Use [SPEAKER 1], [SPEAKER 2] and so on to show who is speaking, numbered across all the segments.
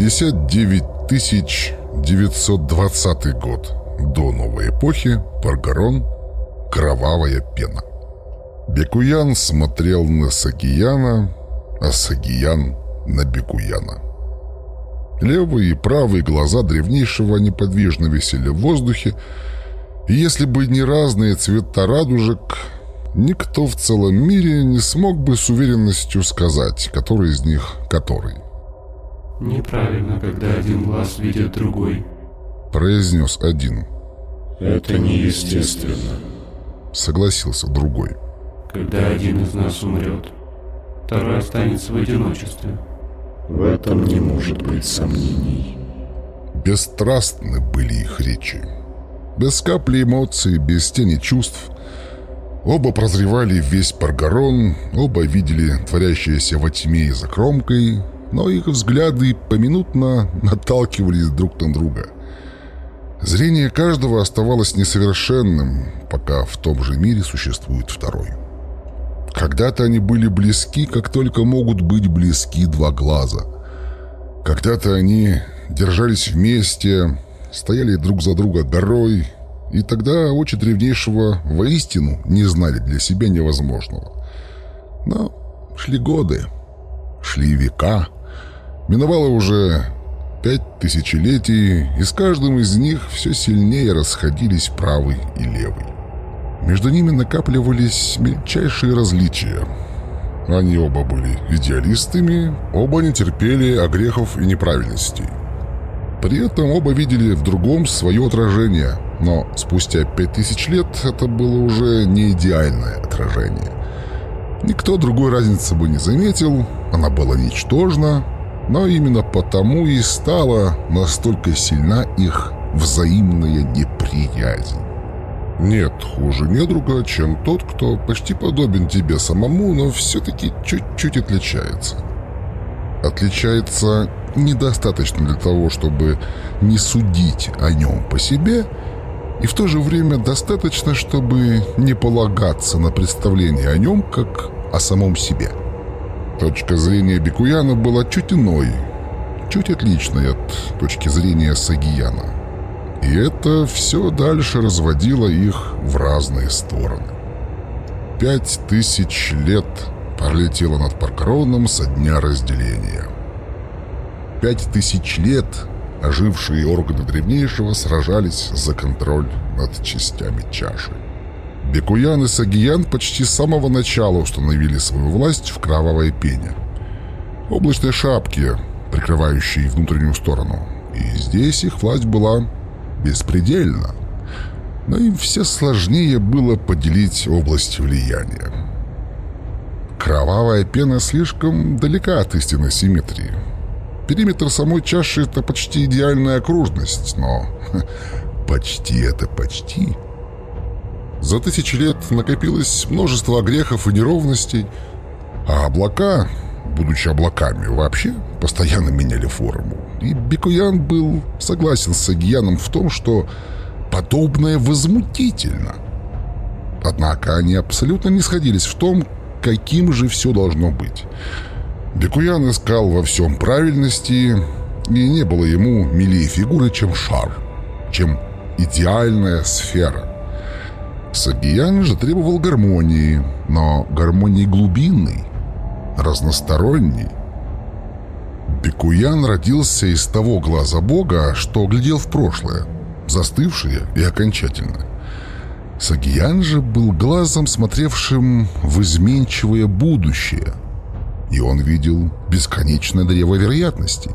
[SPEAKER 1] 59 920 год. До новой эпохи. Паргарон. Кровавая пена. Бекуян смотрел на Сагияна, а Сагиян на Бекуяна. Левые и правые глаза древнейшего неподвижно висели в воздухе, и если бы не разные цвета радужек, никто в целом мире не смог бы с уверенностью сказать, который из них который.
[SPEAKER 2] «Неправильно, когда один глаз видит другой», —
[SPEAKER 1] произнес один.
[SPEAKER 3] «Это неестественно», —
[SPEAKER 1] согласился другой.
[SPEAKER 2] «Когда один из нас умрет, второй останется в одиночестве».
[SPEAKER 3] В этом не может быть сомнений.
[SPEAKER 1] Бесстрастны были их речи. Без капли эмоций, без тени чувств. Оба прозревали весь Паргарон, оба видели творящееся во тьме и за кромкой, но их взгляды поминутно наталкивались друг на друга. Зрение каждого оставалось несовершенным, пока в том же мире существует второй. Когда-то они были близки, как только могут быть близки два глаза. Когда-то они держались вместе, стояли друг за друга горой, и тогда очи древнейшего воистину не знали для себя невозможного. Но шли годы, шли века, миновало уже пять тысячелетий, и с каждым из них все сильнее расходились правый и левый. Между ними накапливались мельчайшие различия. Они оба были идеалистами, оба не терпели огрехов и неправильностей. При этом оба видели в другом свое отражение, но спустя пять тысяч лет это было уже не идеальное отражение. Никто другой разницы бы не заметил, она была ничтожна, но именно потому и стала настолько сильна их взаимная неприязнь. Нет хуже недруга, чем тот, кто почти подобен тебе самому, но все-таки чуть-чуть отличается. Отличается недостаточно для того, чтобы не судить о нем по себе, и в то же время достаточно, чтобы не полагаться на представление о нем, как о самом себе. Точка зрения Бекуяна была чуть иной, чуть отличной от точки зрения Сагияна. И это все дальше разводило их в разные стороны. Пять тысяч лет пролетело над Паркроном со дня разделения. Пять тысяч лет ожившие органы древнейшего сражались за контроль над частями чаши. Бекуян и Сагиян почти с самого начала установили свою власть в кровавой пене. Облачной шапке, прикрывающей внутреннюю сторону. И здесь их власть была беспредельно. Но им все сложнее было поделить область влияния. Кровавая пена слишком далека от истинной симметрии. Периметр самой чаши — это почти идеальная окружность, но почти это почти. За тысячи лет накопилось множество грехов и неровностей, а облака, будучи облаками, вообще постоянно меняли форму. И Бекуян был согласен с Агияном в том, что подобное возмутительно. Однако они абсолютно не сходились в том, каким же все должно быть. Бекуян искал во всем правильности, и не было ему милее фигуры, чем шар, чем идеальная сфера. Сагиян же требовал гармонии, но гармонии глубинной, разносторонней. Бекуян родился из того глаза Бога, что глядел в прошлое, застывшее и окончательное. Сагиян же был глазом, смотревшим в изменчивое будущее, и он видел бесконечное древо вероятностей.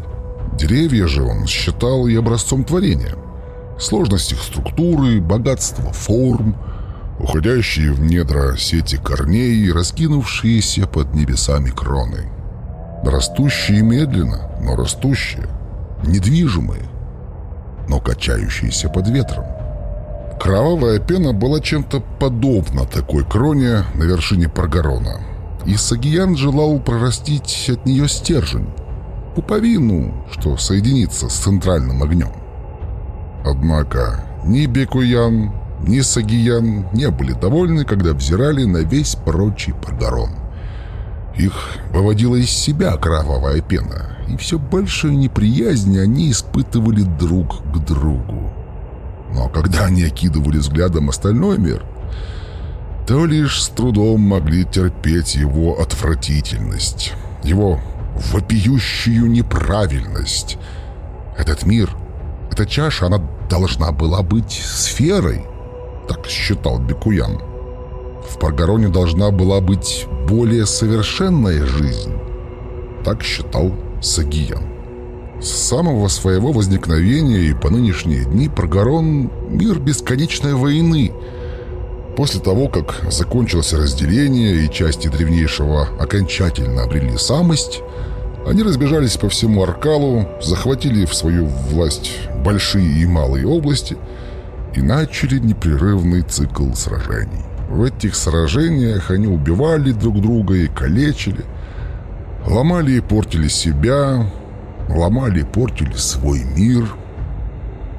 [SPEAKER 1] Деревья же он считал и образцом творения. Сложность их структуры, богатство форм, уходящие в недра сети корней раскинувшиеся под небесами кроны. Растущие медленно, но растущие, недвижимые, но качающиеся под ветром. Кровавая пена была чем-то подобна такой кроне на вершине Паргарона. И Сагиян желал прорастить от нее стержень, пуповину, что соединится с центральным огнем. Однако ни Бекуян, ни Сагиян не были довольны, когда взирали на весь прочий Паргарон. Их выводила из себя кровавая пена, и все большую неприязнь они испытывали друг к другу. Но когда они окидывали взглядом остальной мир, то лишь с трудом могли терпеть его отвратительность, его вопиющую неправильность. Этот мир, эта чаша, она должна была быть сферой, так считал Бекуян. В Паргароне должна была быть более совершенная жизнь. Так считал Сагиян. С самого своего возникновения и по нынешние дни Паргарон — мир бесконечной войны. После того, как закончилось разделение и части древнейшего окончательно обрели самость, они разбежались по всему Аркалу, захватили в свою власть большие и малые области и начали непрерывный цикл сражений. В этих сражениях они убивали друг друга и калечили, ломали и портили себя, ломали и портили свой мир.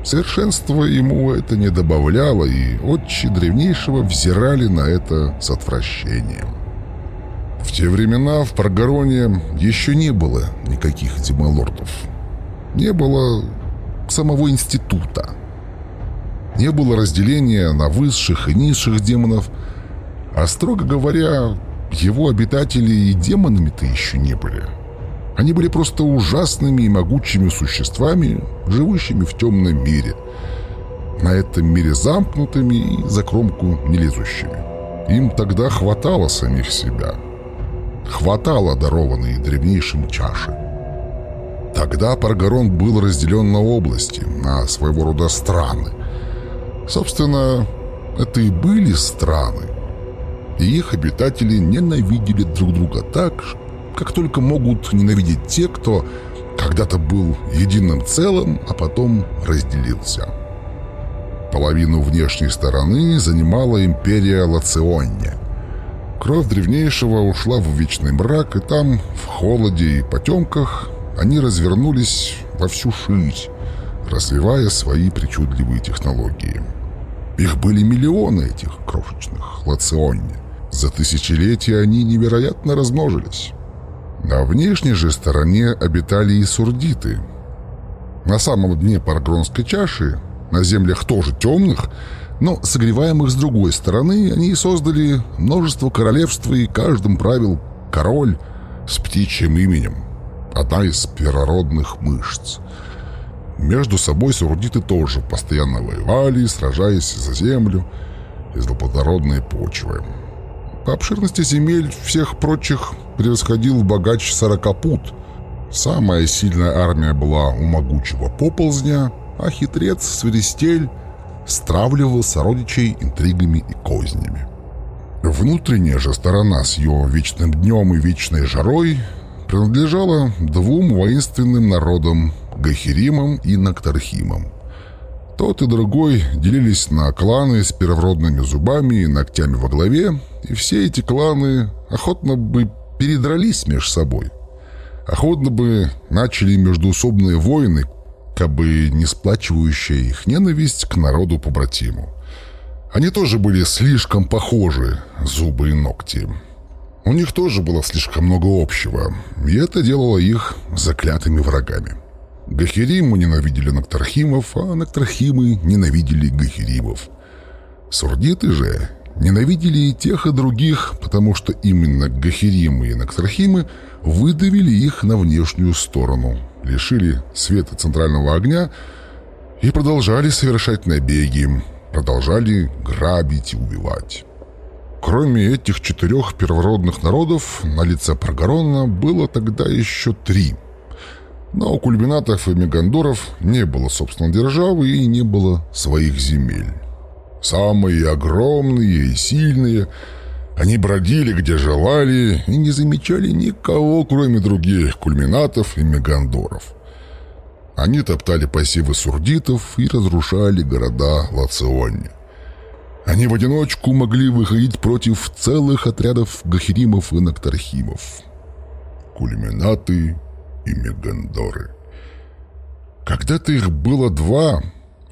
[SPEAKER 1] Совершенство ему это не добавляло, и отчи древнейшего взирали на это с отвращением. В те времена в Паргароне еще не было никаких демолордов. Не было самого института. Не было разделения на высших и низших демонов, а, строго говоря, его обитатели и демонами-то еще не были. Они были просто ужасными и могучими существами, живущими в темном мире. На этом мире замкнутыми и за кромку не лезущими. Им тогда хватало самих себя. Хватало дарованной древнейшим чаши. Тогда Паргарон был разделен на области, на своего рода страны. Собственно, это и были страны. И их обитатели ненавидели друг друга так, как только могут ненавидеть те, кто когда-то был единым целым, а потом разделился. Половину внешней стороны занимала империя Лационе. Кровь древнейшего ушла в вечный мрак, и там, в холоде и потемках, они развернулись во всю ширь, развивая свои причудливые технологии. Их были миллионы этих крошечных Лационе. За тысячелетия они невероятно размножились. На внешней же стороне обитали и сурдиты. На самом дне Паргронской чаши, на землях тоже темных, но согреваемых с другой стороны, они создали множество королевств, и каждым правил король с птичьим именем. Одна из первородных мышц. Между собой сурдиты тоже постоянно воевали, сражаясь за землю и злоплодородные почвы. По обширности земель всех прочих превосходил богач Сорокопут. Самая сильная армия была у могучего поползня, а хитрец Свиристель стравливал сородичей интригами и кознями. Внутренняя же сторона с ее вечным днем и вечной жарой принадлежала двум воинственным народам – Гахиримам и Нактархимам. Тот и другой делились на кланы с первородными зубами и ногтями во главе, и все эти кланы охотно бы передрались между собой. Охотно бы начали междуусобные войны, кабы не сплачивающая их ненависть к народу побратиму. Они тоже были слишком похожи, зубы и ногти. У них тоже было слишком много общего, и это делало их заклятыми врагами. Гахиримы ненавидели Нактархимов, а Нактархимы ненавидели Гахиримов. Сурдиты же ненавидели и тех, и других, потому что именно Гахиримы и Нактархимы выдавили их на внешнюю сторону, лишили света центрального огня и продолжали совершать набеги, продолжали грабить и убивать. Кроме этих четырех первородных народов, на лице Паргарона было тогда еще три – но у кульминатов и мегандоров не было собственной державы и не было своих земель. Самые огромные и сильные, они бродили где желали и не замечали никого, кроме других кульминатов и мегандоров. Они топтали посевы сурдитов и разрушали города Лационе. Они в одиночку могли выходить против целых отрядов гахиримов и нактархимов. Кульминаты и Мегандоры. Когда-то их было два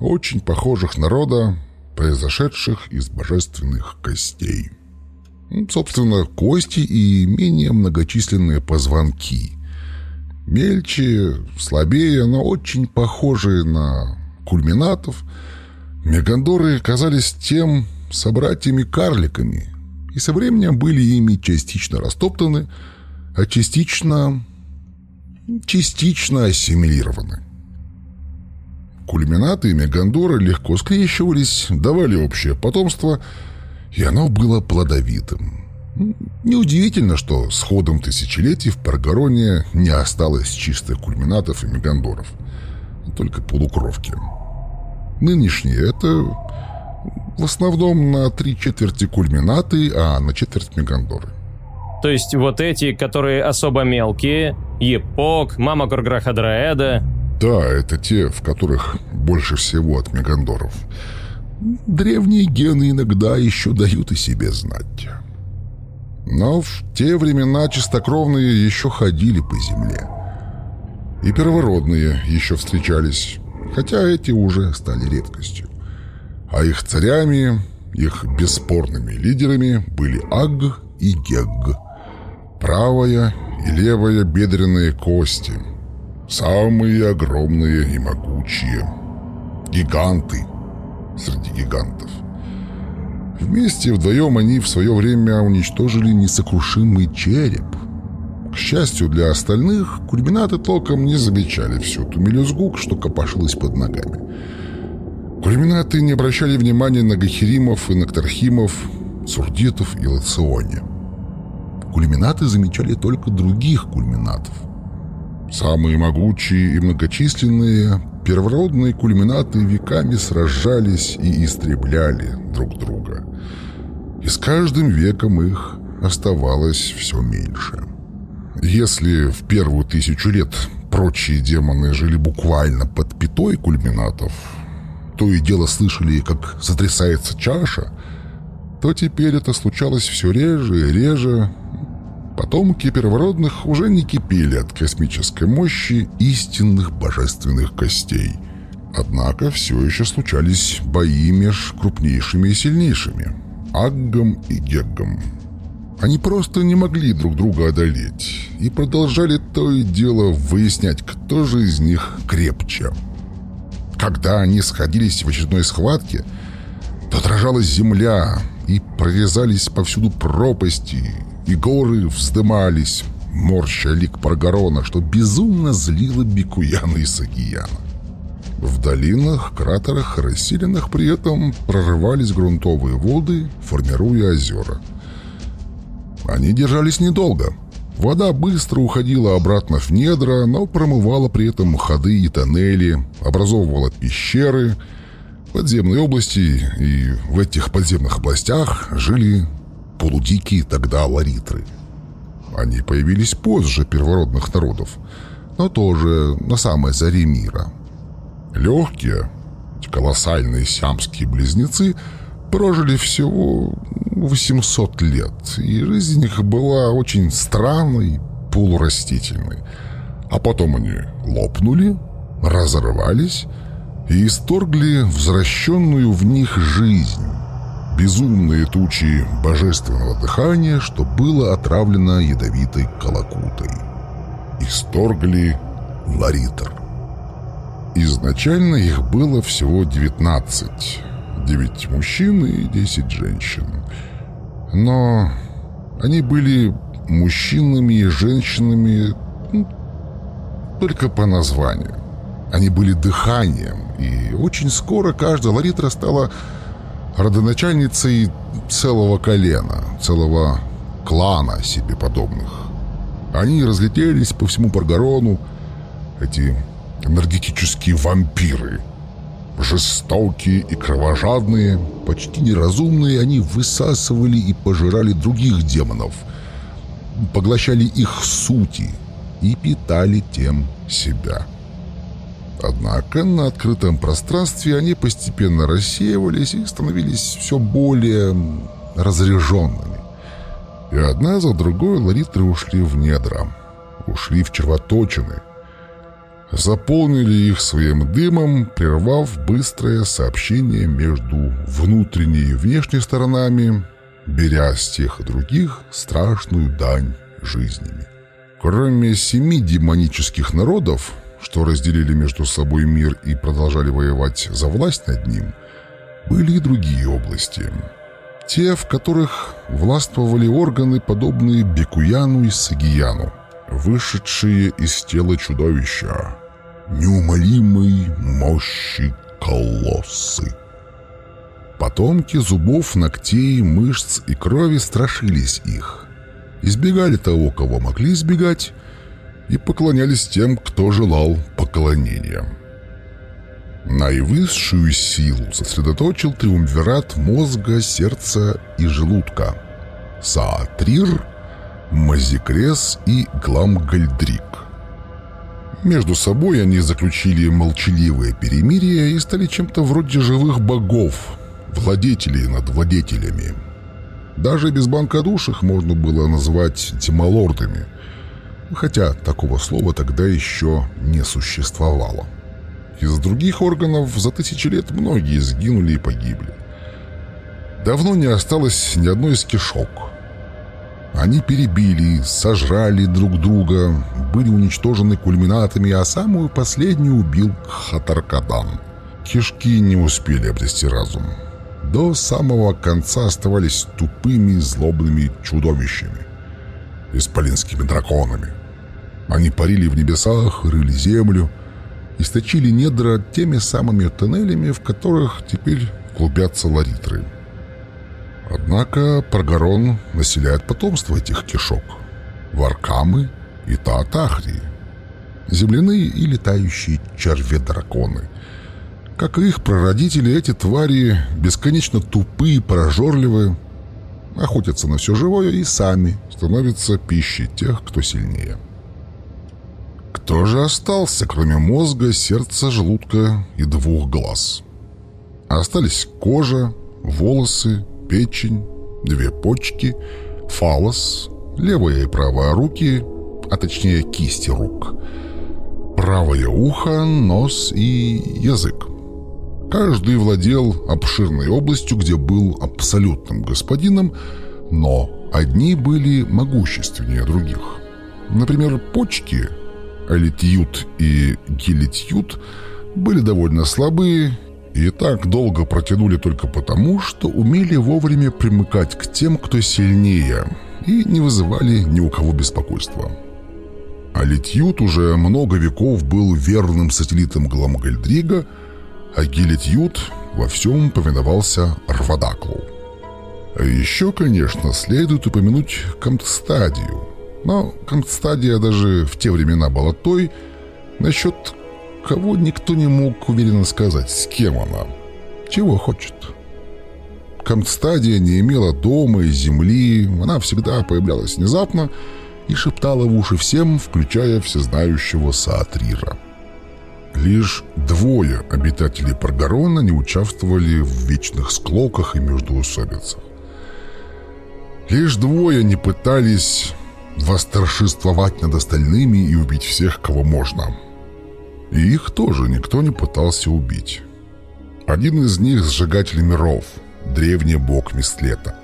[SPEAKER 1] очень похожих народа, произошедших из божественных костей. Собственно, кости и менее многочисленные позвонки. Мельче, слабее, но очень похожие на кульминатов, мегандоры казались тем собратьями-карликами и со временем были ими частично растоптаны, а частично... частично ассимилированы. Кульминаты и мегандоры легко скрещивались, давали общее потомство, и оно было плодовитым. Неудивительно, что с ходом тысячелетий в Паргароне не осталось чистых кульминатов и мегандоров, только полукровки. Нынешние — это в основном на три четверти кульминаты, а на четверть мегандоры.
[SPEAKER 4] То есть вот эти, которые особо мелкие, Епок, Мама Курграхадраэда...
[SPEAKER 1] Да, это те, в которых больше всего от мегандоров. Древние гены иногда еще дают о себе знать. Но в те времена чистокровные еще ходили по земле. И первородные еще встречались, хотя эти уже стали редкостью. А их царями, их бесспорными лидерами были Аг и Гег. Правая и левая бедренные кости. Самые огромные и могучие. Гиганты среди гигантов. Вместе вдвоем они в свое время уничтожили несокрушимый череп. К счастью для остальных, кульминаты толком не замечали всю ту мелюзгу, что копошилась под ногами. Кульминаты не обращали внимания на гахеримов и нактархимов, сурдитов и лационе. Кульминаты замечали только других кульминатов. Самые могучие и многочисленные первородные кульминаты веками сражались и истребляли друг друга. И с каждым веком их оставалось все меньше. Если в первую тысячу лет прочие демоны жили буквально под пятой кульминатов, то и дело слышали, как сотрясается чаша, то теперь это случалось все реже и реже. Потомки первородных уже не кипели от космической мощи истинных божественных костей. Однако все еще случались бои между крупнейшими и сильнейшими – Аггом и Геггом. Они просто не могли друг друга одолеть и продолжали то и дело выяснять, кто же из них крепче. Когда они сходились в очередной схватке, то дрожалась земля, и прорезались повсюду пропасти, и горы вздымались, морща лик Паргарона, что безумно злило Бикуяна и Сагияна. В долинах, кратерах, расселенных при этом прорывались грунтовые воды, формируя озера. Они держались недолго. Вода быстро уходила обратно в недра, но промывала при этом ходы и тоннели, образовывала пещеры, подземные области, и в этих подземных областях жили полудикие тогда ларитры. Они появились позже первородных народов, но тоже на самой заре мира – Легкие, колоссальные сиамские близнецы прожили всего 800 лет, и жизнь их была очень странной, полурастительной. А потом они лопнули, разорвались и исторгли возвращенную в них жизнь. Безумные тучи божественного дыхания, что было отравлено ядовитой колокутой. Исторгли Ларитер. Изначально их было всего 19. 9 мужчин и 10 женщин. Но они были мужчинами и женщинами ну, только по названию. Они были дыханием, и очень скоро каждая ларитра стала родоначальницей целого колена, целого клана себе подобных. Они разлетелись по всему Паргарону, эти энергетические вампиры. Жестокие и кровожадные, почти неразумные, они высасывали и пожирали других демонов, поглощали их сути и питали тем себя. Однако на открытом пространстве они постепенно рассеивались и становились все более разряженными. И одна за другой ларитры ушли в недра, ушли в червоточины – заполнили их своим дымом, прервав быстрое сообщение между внутренней и внешней сторонами, беря с тех и других страшную дань жизнями. Кроме семи демонических народов, что разделили между собой мир и продолжали воевать за власть над ним, были и другие области. Те, в которых властвовали органы, подобные Бекуяну и Сагияну, вышедшие из тела чудовища, неумолимой мощи колоссы. Потомки зубов, ногтей, мышц и крови страшились их. Избегали того, кого могли избегать, и поклонялись тем, кто желал поклонения. Наивысшую силу сосредоточил триумвират мозга, сердца и желудка. Саатрир, Мазикрес и Гламгальдрик. Между собой они заключили молчаливое перемирие и стали чем-то вроде живых богов, владетелей над владетелями. Даже без банкодуш их можно было назвать тимолордами, хотя такого слова тогда еще не существовало. Из других органов за тысячи лет многие сгинули и погибли. Давно не осталось ни одной из кишок. Они перебили, сожрали друг друга, были уничтожены кульминатами, а самую последнюю убил Хатаркадан. Кишки не успели обрести разум. До самого конца оставались тупыми злобными чудовищами. Исполинскими драконами. Они парили в небесах, рыли землю, источили недра теми самыми тоннелями, в которых теперь клубятся ларитры. Однако Паргарон населяет потомство этих кишок. Варкамы и Таатахри. Земляные и летающие черви-драконы. Как и их прародители, эти твари бесконечно тупые, прожорливые, охотятся на все живое и сами становятся пищей тех, кто сильнее. Кто же остался, кроме мозга, сердца, желудка и двух глаз? Остались кожа, волосы, печень, две почки, фалос, левая и правая руки, а точнее кисти рук, правое ухо, нос и язык. Каждый владел обширной областью, где был абсолютным господином, но одни были могущественнее других. Например, почки, алитьют и гилитьют, были довольно слабые и так долго протянули только потому, что умели вовремя примыкать к тем, кто сильнее, и не вызывали ни у кого беспокойства. А уже много веков был верным сателлитом Гламгальдрига, а Гилитьют во всем повиновался Рвадаклу. Еще, конечно, следует упомянуть Камтстадию. Но Камтстадия даже в те времена была той, насчет кого никто не мог уверенно сказать, с кем она, чего хочет. Камстадия не имела дома и земли, она всегда появлялась внезапно и шептала в уши всем, включая всезнающего Саатрира. Лишь двое обитателей Паргарона не участвовали в вечных склоках и междоусобицах. Лишь двое не пытались восторжествовать над остальными и убить всех, кого можно. И их тоже никто не пытался убить. Один из них — сжигатель миров, древний бог Местлета.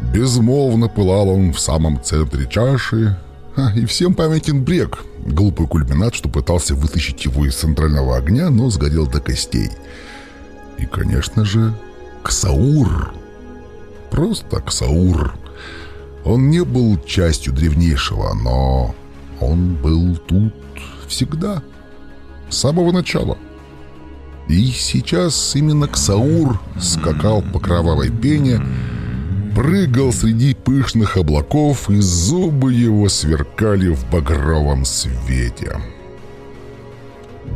[SPEAKER 1] Безмолвно пылал он в самом центре чаши, а, и всем памятен брег, глупый кульминат, что пытался вытащить его из центрального огня, но сгорел до костей. И, конечно же, Ксаур. Просто Ксаур. Он не был частью древнейшего, но он был тут всегда с самого начала. И сейчас именно Ксаур скакал по кровавой пене, прыгал среди пышных облаков, и зубы его сверкали в багровом свете.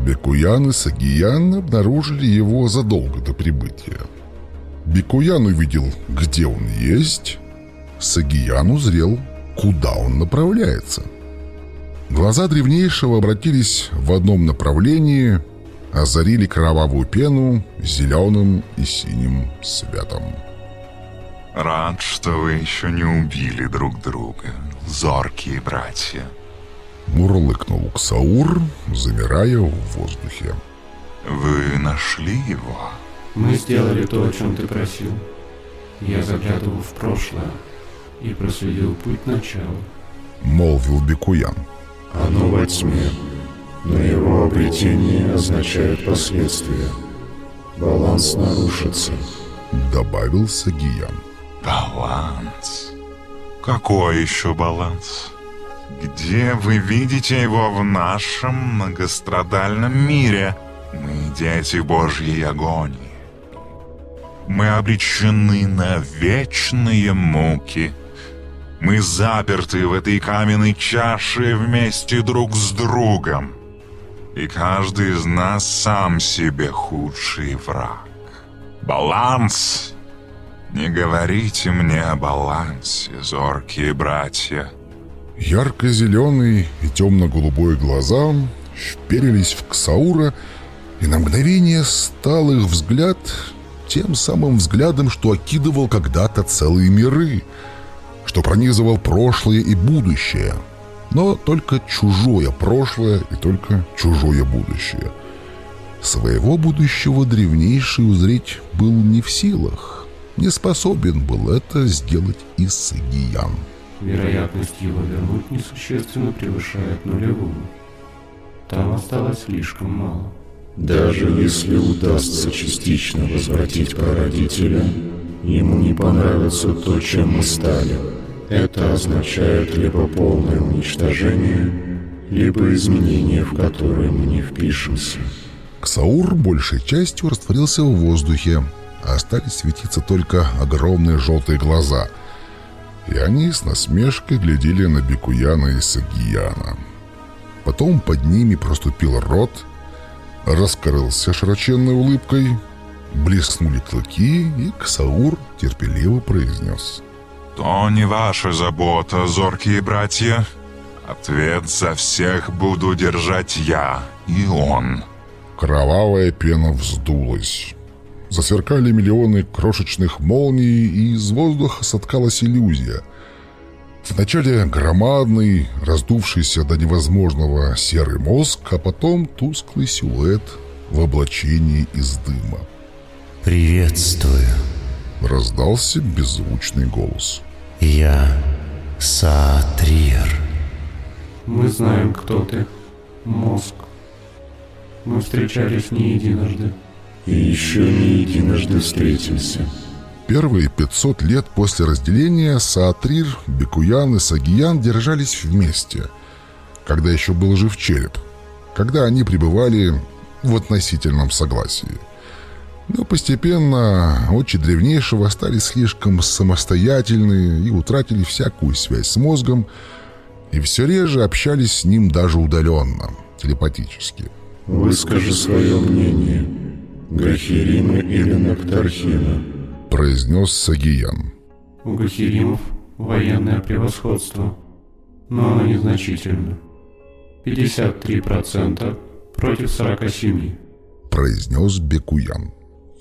[SPEAKER 1] Бекуян и Сагиян обнаружили его задолго до прибытия. Бекуян увидел, где он есть, Сагиян узрел, куда он направляется – Глаза древнейшего обратились в одном направлении, озарили кровавую пену зеленым и синим светом.
[SPEAKER 5] Рад, что вы еще не убили друг друга, зоркие братья.
[SPEAKER 1] Мурлыкнул Ксаур, замирая в воздухе.
[SPEAKER 5] Вы нашли его?
[SPEAKER 2] Мы сделали то, о чем ты просил. Я заглядывал в прошлое и проследил путь начала.
[SPEAKER 1] Молвил Бекуян.
[SPEAKER 3] Оно во тьме, но его обретение означает последствия. Баланс нарушится.
[SPEAKER 1] Добавил Сагиян.
[SPEAKER 5] Баланс. Какой еще баланс? Где вы видите его в нашем многострадальном мире? Мы дети Божьей агонии. Мы обречены на вечные муки. Мы заперты в этой каменной чаше вместе друг с другом. И каждый из нас сам себе худший враг. Баланс! Не говорите мне о балансе, зоркие братья.
[SPEAKER 1] Ярко-зеленый и темно-голубой глаза вперились в Ксаура, и на мгновение стал их взгляд тем самым взглядом, что окидывал когда-то целые миры, что пронизывал прошлое и будущее, но только чужое прошлое и только чужое будущее. Своего будущего древнейший узреть был не в силах, не способен был это сделать и Сагиян.
[SPEAKER 2] Вероятность его вернуть несущественно превышает нулевую. Там осталось слишком мало.
[SPEAKER 3] Даже если удастся частично возвратить прародителя, ему не понравится то, чем мы стали. Это означает либо полное уничтожение, либо изменение, в которое мы не впишемся.
[SPEAKER 1] Ксаур большей частью растворился в воздухе, а остались светиться только огромные желтые глаза. И они с насмешкой глядели на Бекуяна и Сагияна. Потом под ними проступил рот, раскрылся широченной улыбкой, блеснули клыки, и Ксаур терпеливо произнес.
[SPEAKER 5] То не ваша забота, зоркие братья. Ответ за всех буду держать я и он.
[SPEAKER 1] Кровавая пена вздулась. Засверкали миллионы крошечных молний, и из воздуха соткалась иллюзия. Вначале громадный, раздувшийся до невозможного серый мозг, а потом тусклый силуэт в облачении из дыма.
[SPEAKER 6] «Приветствую.
[SPEAKER 1] Раздался беззвучный голос.
[SPEAKER 6] Я Саатрир.
[SPEAKER 2] Мы знаем, кто ты. Мозг. Мы встречались не единожды.
[SPEAKER 3] И еще не единожды встретимся.
[SPEAKER 1] Первые 500 лет после разделения Саатрир, Бекуян и Сагиян держались вместе, когда еще был жив череп, когда они пребывали в относительном согласии. Но постепенно очи древнейшего стали слишком самостоятельны и утратили всякую связь с мозгом, и все реже общались с ним даже удаленно, телепатически.
[SPEAKER 3] Выскажи свое мнение. Гахирима или Нактархина?
[SPEAKER 1] Произнес Сагиян.
[SPEAKER 2] У Гахиримов военное превосходство, но оно незначительно. 53% против 47%.
[SPEAKER 1] Произнес Бекуян.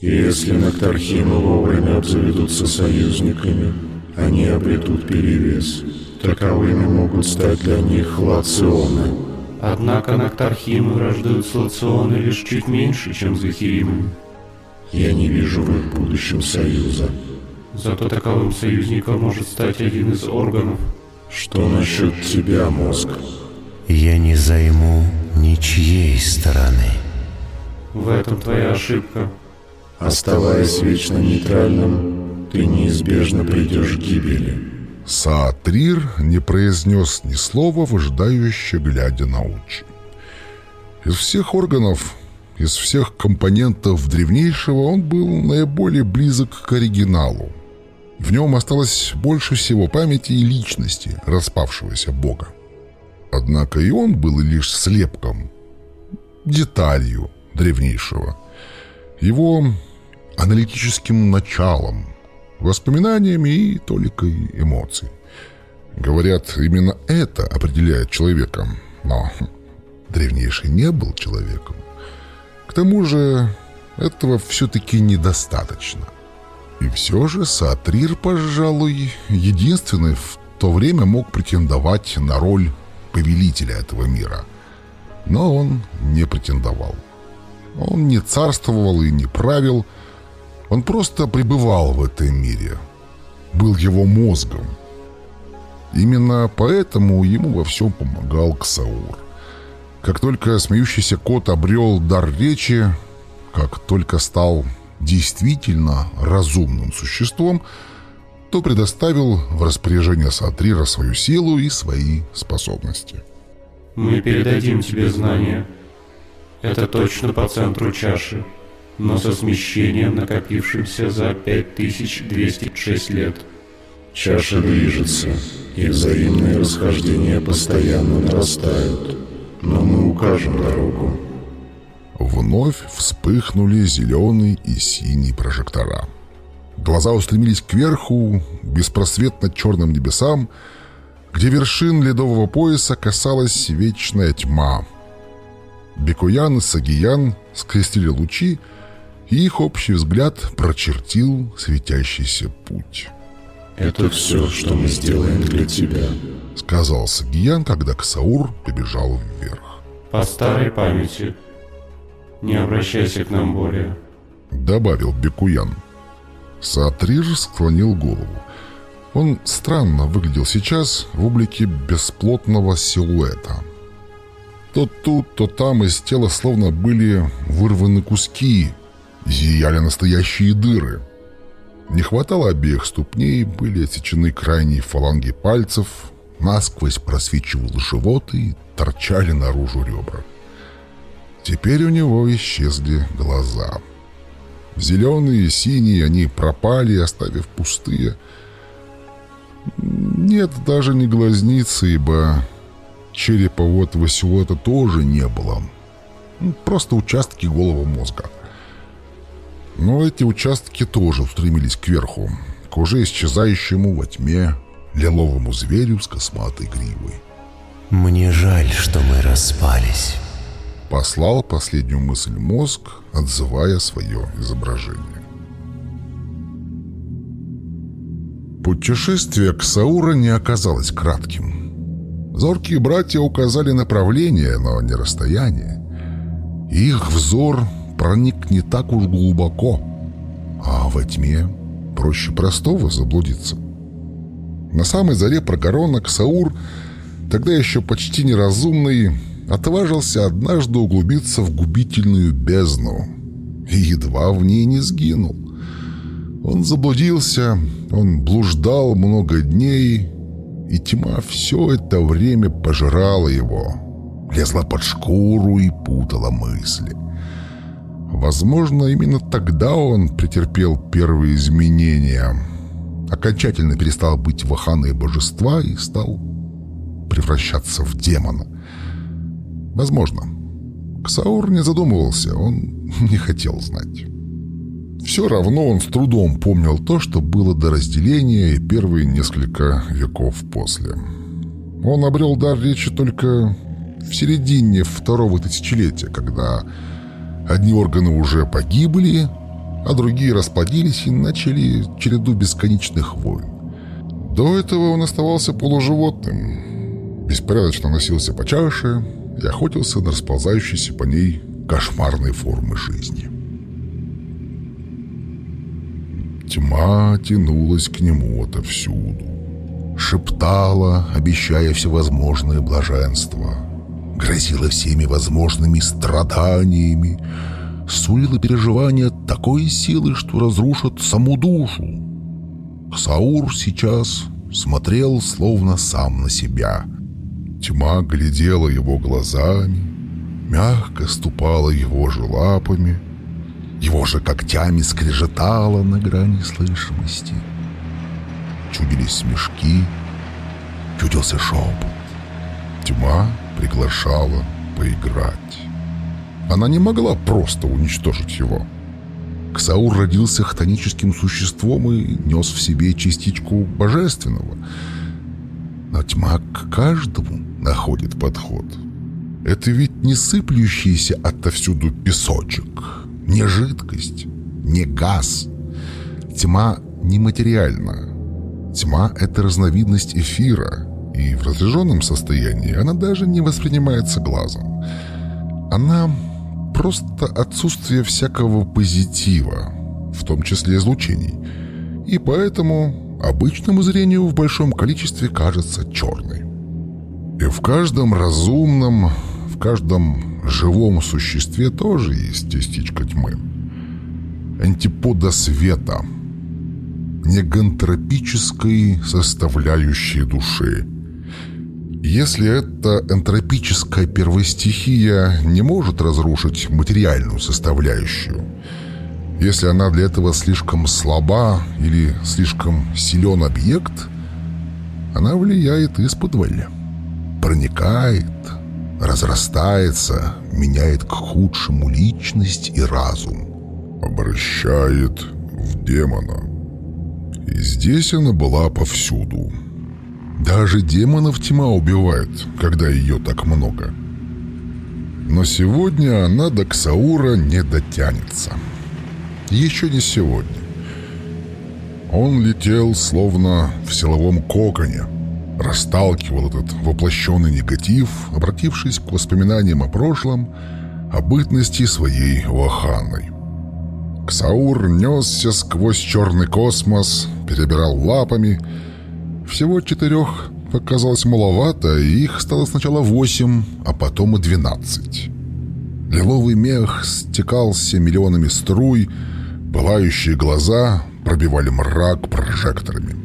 [SPEAKER 3] Если Нактархимы вовремя обзаведутся союзниками, они обретут перевес. Таковыми могут стать для них лационы.
[SPEAKER 2] Однако Нактархимы рождают слационы лишь чуть меньше, чем Захиримы.
[SPEAKER 3] Я не вижу в их будущем союза.
[SPEAKER 2] Зато таковым союзником может стать один из органов.
[SPEAKER 3] Что насчет тебя, мозг?
[SPEAKER 6] Я не займу ничьей стороны.
[SPEAKER 2] В этом твоя ошибка.
[SPEAKER 3] Оставаясь вечно нейтральным, ты неизбежно придешь к гибели.
[SPEAKER 1] Саатрир не произнес ни слова, выжидающе глядя на очи. Из всех органов, из всех компонентов древнейшего он был наиболее близок к оригиналу. В нем осталось больше всего памяти и личности распавшегося бога. Однако и он был лишь слепком, деталью древнейшего. Его аналитическим началом, воспоминаниями и толикой эмоций. Говорят, именно это определяет человека. Но древнейший не был человеком. К тому же этого все-таки недостаточно. И все же Саатрир, пожалуй, единственный в то время мог претендовать на роль повелителя этого мира. Но он не претендовал. Он не царствовал и не правил, Он просто пребывал в этом мире, был его мозгом. Именно поэтому ему во всем помогал Ксаур. Как только смеющийся кот обрел дар речи, как только стал действительно разумным существом, то предоставил в распоряжение Сатрира свою силу и свои способности.
[SPEAKER 2] Мы передадим тебе знания. Это точно по центру чаши, но со смещением, накопившимся за 5206 лет.
[SPEAKER 3] Чаша движется, и взаимные расхождения постоянно нарастают, но мы укажем дорогу.
[SPEAKER 1] Вновь вспыхнули зеленый и синий прожектора. Глаза устремились кверху, беспросветно черным небесам, где вершин ледового пояса касалась вечная тьма. Бекуян и Сагиян скрестили лучи, и их общий взгляд прочертил светящийся путь.
[SPEAKER 3] «Это все, что мы сделаем для тебя», —
[SPEAKER 1] сказал Сагиян, когда Ксаур побежал вверх.
[SPEAKER 2] «По старой памяти. Не обращайся к нам более», —
[SPEAKER 1] добавил Бекуян. Саатрир склонил голову. Он странно выглядел сейчас в облике бесплотного силуэта. То тут, то там из тела словно были вырваны куски, зияли настоящие дыры. Не хватало обеих ступней, были отсечены крайние фаланги пальцев, насквозь просвечивал живот и торчали наружу ребра. Теперь у него исчезли глаза — Зеленые и синие они пропали, оставив пустые. Нет даже не глазницы, ибо черепа вот Василота тоже не было. Просто участки голого мозга. Но эти участки тоже устремились кверху, к уже исчезающему во тьме лиловому зверю с косматой гривой.
[SPEAKER 6] «Мне жаль, что мы распались».
[SPEAKER 1] Послал последнюю мысль мозг, отзывая свое изображение. Путешествие к Саура не оказалось кратким. Зоркие братья указали направление, но не расстояние. Их взор проник не так уж глубоко, а во тьме проще простого заблудиться. На самой заре Прогорона Ксаур, тогда еще почти неразумный, отважился однажды углубиться в губительную бездну и едва в ней не сгинул. Он заблудился, он блуждал много дней, и тьма все это время пожирала его, лезла под шкуру и путала мысли. Возможно, именно тогда он претерпел первые изменения, окончательно перестал быть ваханой божества и стал превращаться в демона. Возможно. Ксаур не задумывался, он не хотел знать. Все равно он с трудом помнил то, что было до разделения и первые несколько веков после. Он обрел дар речи только в середине второго тысячелетия, когда одни органы уже погибли, а другие расплодились и начали череду бесконечных войн. До этого он оставался полуживотным, беспорядочно носился по чаше, и охотился на расползающиеся по ней кошмарные формы жизни. Тьма тянулась к нему отовсюду. Шептала, обещая всевозможные блаженства. Грозила всеми возможными страданиями. Сулила переживания такой силы, что разрушат саму душу. Саур сейчас смотрел словно сам на себя — Тьма глядела его глазами, мягко ступала его же лапами, его же когтями скрежетала на грани слышимости. Чудились смешки, чудился шепот. Тьма приглашала поиграть. Она не могла просто уничтожить его. Ксаур родился хтоническим существом и нес в себе частичку божественного. Но тьма к каждому находит подход. Это ведь не сыплющийся отовсюду песочек, не жидкость, не газ. Тьма нематериальна. Тьма — это разновидность эфира, и в разряженном состоянии она даже не воспринимается глазом. Она просто отсутствие всякого позитива, в том числе излучений, и поэтому обычному зрению в большом количестве кажется черной. И в каждом разумном, в каждом живом существе тоже есть частичка тьмы. Антипода света, негантропической составляющей души. Если эта энтропическая первостихия не может разрушить материальную составляющую, если она для этого слишком слаба или слишком силен объект, она влияет из-под проникает, разрастается, меняет к худшему личность и разум. Обращает в демона. И здесь она была повсюду. Даже демонов тьма убивает, когда ее так много. Но сегодня она до Ксаура не дотянется. Еще не сегодня. Он летел словно в силовом коконе, расталкивал этот воплощенный негатив, обратившись к воспоминаниям о прошлом, о бытности своей Ваханной. Ксаур несся сквозь черный космос, перебирал лапами. Всего четырех показалось маловато, и их стало сначала восемь, а потом и двенадцать. Лиловый мех стекался миллионами струй, пылающие глаза пробивали мрак прожекторами.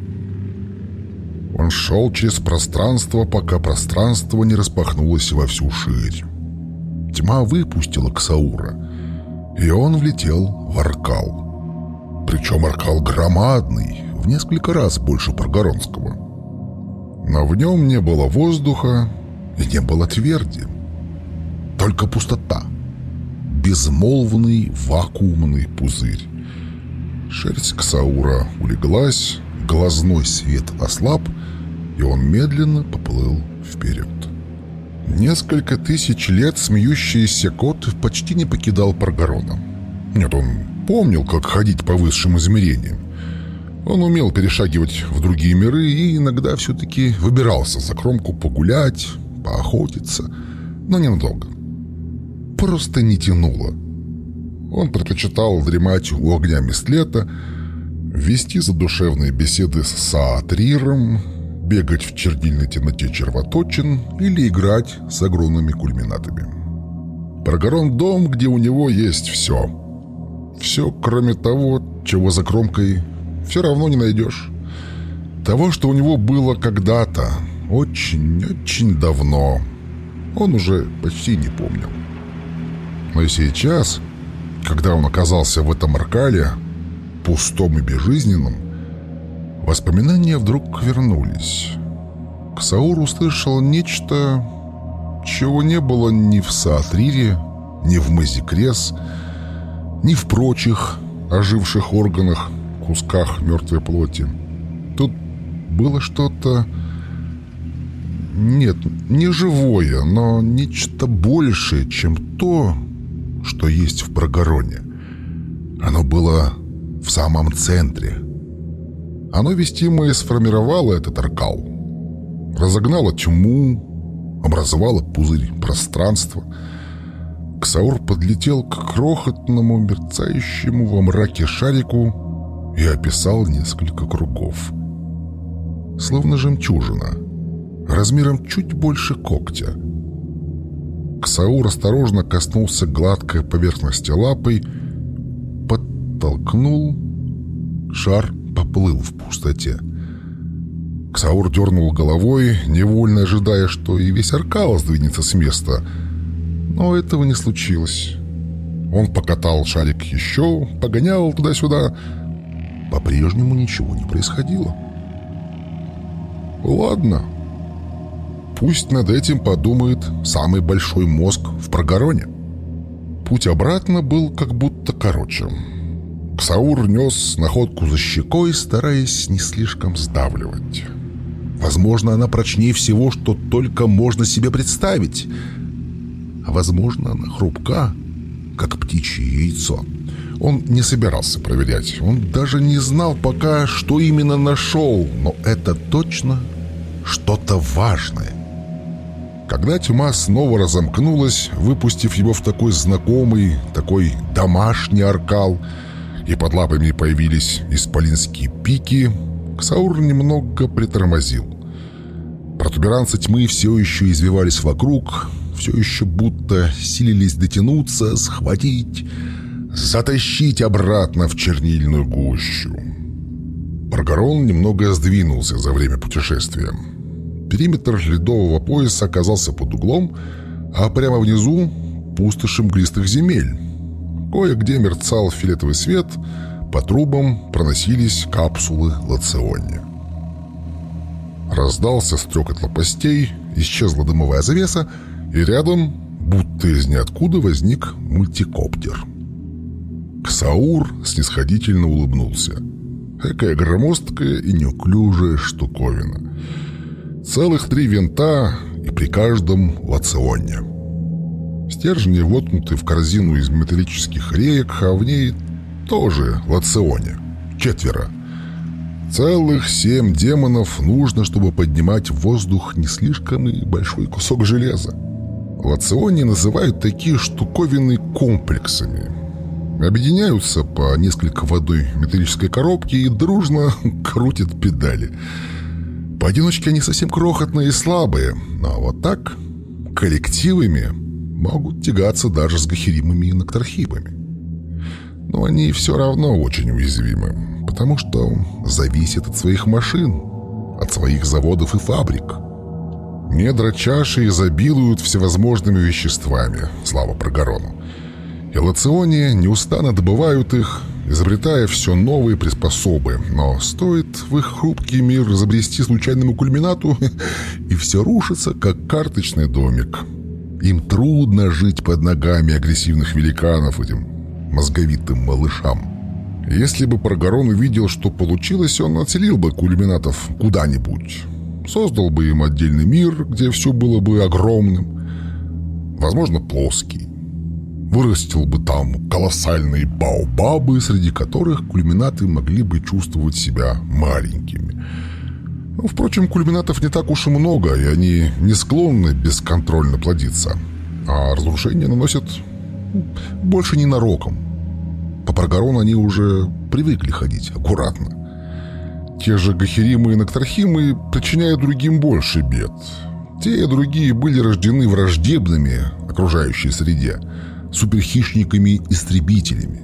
[SPEAKER 1] Он шел через пространство, пока пространство не распахнулось во всю ширь. Тьма выпустила Ксаура, и он влетел в Аркал. Причем Аркал громадный, несколько раз больше Паргоронского. Но в нем не было воздуха и не было тверди. Только пустота. Безмолвный вакуумный пузырь. Шерсть Ксаура улеглась, глазной свет ослаб, и он медленно поплыл вперед. Несколько тысяч лет смеющийся кот почти не покидал Паргарона. Нет, он помнил, как ходить по высшим измерениям. Он умел перешагивать в другие миры и иногда все-таки выбирался за кромку погулять, поохотиться, но ненадолго. Просто не тянуло. Он предпочитал дремать у огня Местлета, вести задушевные беседы с Саатриром, бегать в чернильной темноте червоточин или играть с огромными кульминатами. Прогорон дом, где у него есть все. Все, кроме того, чего за кромкой все равно не найдешь. Того, что у него было когда-то, очень-очень давно, он уже почти не помнил. Но сейчас, когда он оказался в этом аркале, пустом и безжизненном, Воспоминания вдруг вернулись. Ксаур услышал нечто, чего не было ни в Саатрире, ни в Мазикрес, ни в прочих оживших органах, кусках мертвой плоти. Тут было что-то... Нет, не живое, но нечто большее, чем то, что есть в Прогороне. Оно было в самом центре, оно вестимое сформировало этот аркал. Разогнало тьму, образовало пузырь пространства. Ксаур подлетел к крохотному, мерцающему во мраке шарику и описал несколько кругов. Словно жемчужина, размером чуть больше когтя. Ксаур осторожно коснулся гладкой поверхности лапой, подтолкнул, шар поплыл в пустоте. Ксаур дернул головой, невольно ожидая, что и весь Аркал сдвинется с места. Но этого не случилось. Он покатал шарик еще, погонял туда-сюда. По-прежнему ничего не происходило. Ладно. Пусть над этим подумает самый большой мозг в Прогороне. Путь обратно был как будто короче. Ксаур нес находку за щекой, стараясь не слишком сдавливать. Возможно, она прочнее всего, что только можно себе представить. А возможно, она хрупка, как птичье яйцо. Он не собирался проверять. Он даже не знал пока, что именно нашел. Но это точно что-то важное. Когда тьма снова разомкнулась, выпустив его в такой знакомый, такой домашний аркал – и под лапами появились исполинские пики, Ксаур немного притормозил. Протуберанцы тьмы все еще извивались вокруг, все еще будто силились дотянуться, схватить, затащить обратно в чернильную гущу. Баргарон немного сдвинулся за время путешествия. Периметр ледового пояса оказался под углом, а прямо внизу — пустошем глистых земель. Кое-где мерцал фиолетовый свет, по трубам проносились капсулы Лациони. Раздался стрекот лопастей, исчезла дымовая завеса, и рядом, будто из ниоткуда, возник мультикоптер. Ксаур снисходительно улыбнулся. Какая громоздкая и неуклюжая штуковина. Целых три винта и при каждом лационе. Стержни воткнуты в корзину из металлических реек, а в ней тоже лационе. Четверо. Целых семь демонов нужно, чтобы поднимать в воздух не слишком и большой кусок железа. В Ационе называют такие штуковины комплексами. Объединяются по несколько в одной металлической коробке и дружно крутят педали. Поодиночке они совсем крохотные и слабые, а вот так, коллективами, могут тягаться даже с гахеримами и нокторхибами. Но они все равно очень уязвимы потому что зависит от своих машин, от своих заводов и фабрик. Недра чаши изобилуют всевозможными веществами, слава Прогорону. И Лационе неустанно добывают их, изобретая все новые приспособы. Но стоит в их хрупкий мир забрести случайному кульминату, и все рушится, как карточный домик. Им трудно жить под ногами агрессивных великанов, этим мозговитым малышам. Если бы Прогорон увидел, что получилось, он отселил бы кульминатов куда-нибудь. Создал бы им отдельный мир, где все было бы огромным. Возможно, плоский. Вырастил бы там колоссальные баобабы, среди которых кульминаты могли бы чувствовать себя маленькими. Но, впрочем, кульминатов не так уж и много, и они не склонны бесконтрольно плодиться. А разрушения наносят больше ненароком. По Паргарону они уже привыкли ходить аккуратно. Те же Гахеримы и Ноктрахимы причиняют другим больше бед. Те и другие были рождены враждебными окружающей среде, суперхищниками-истребителями.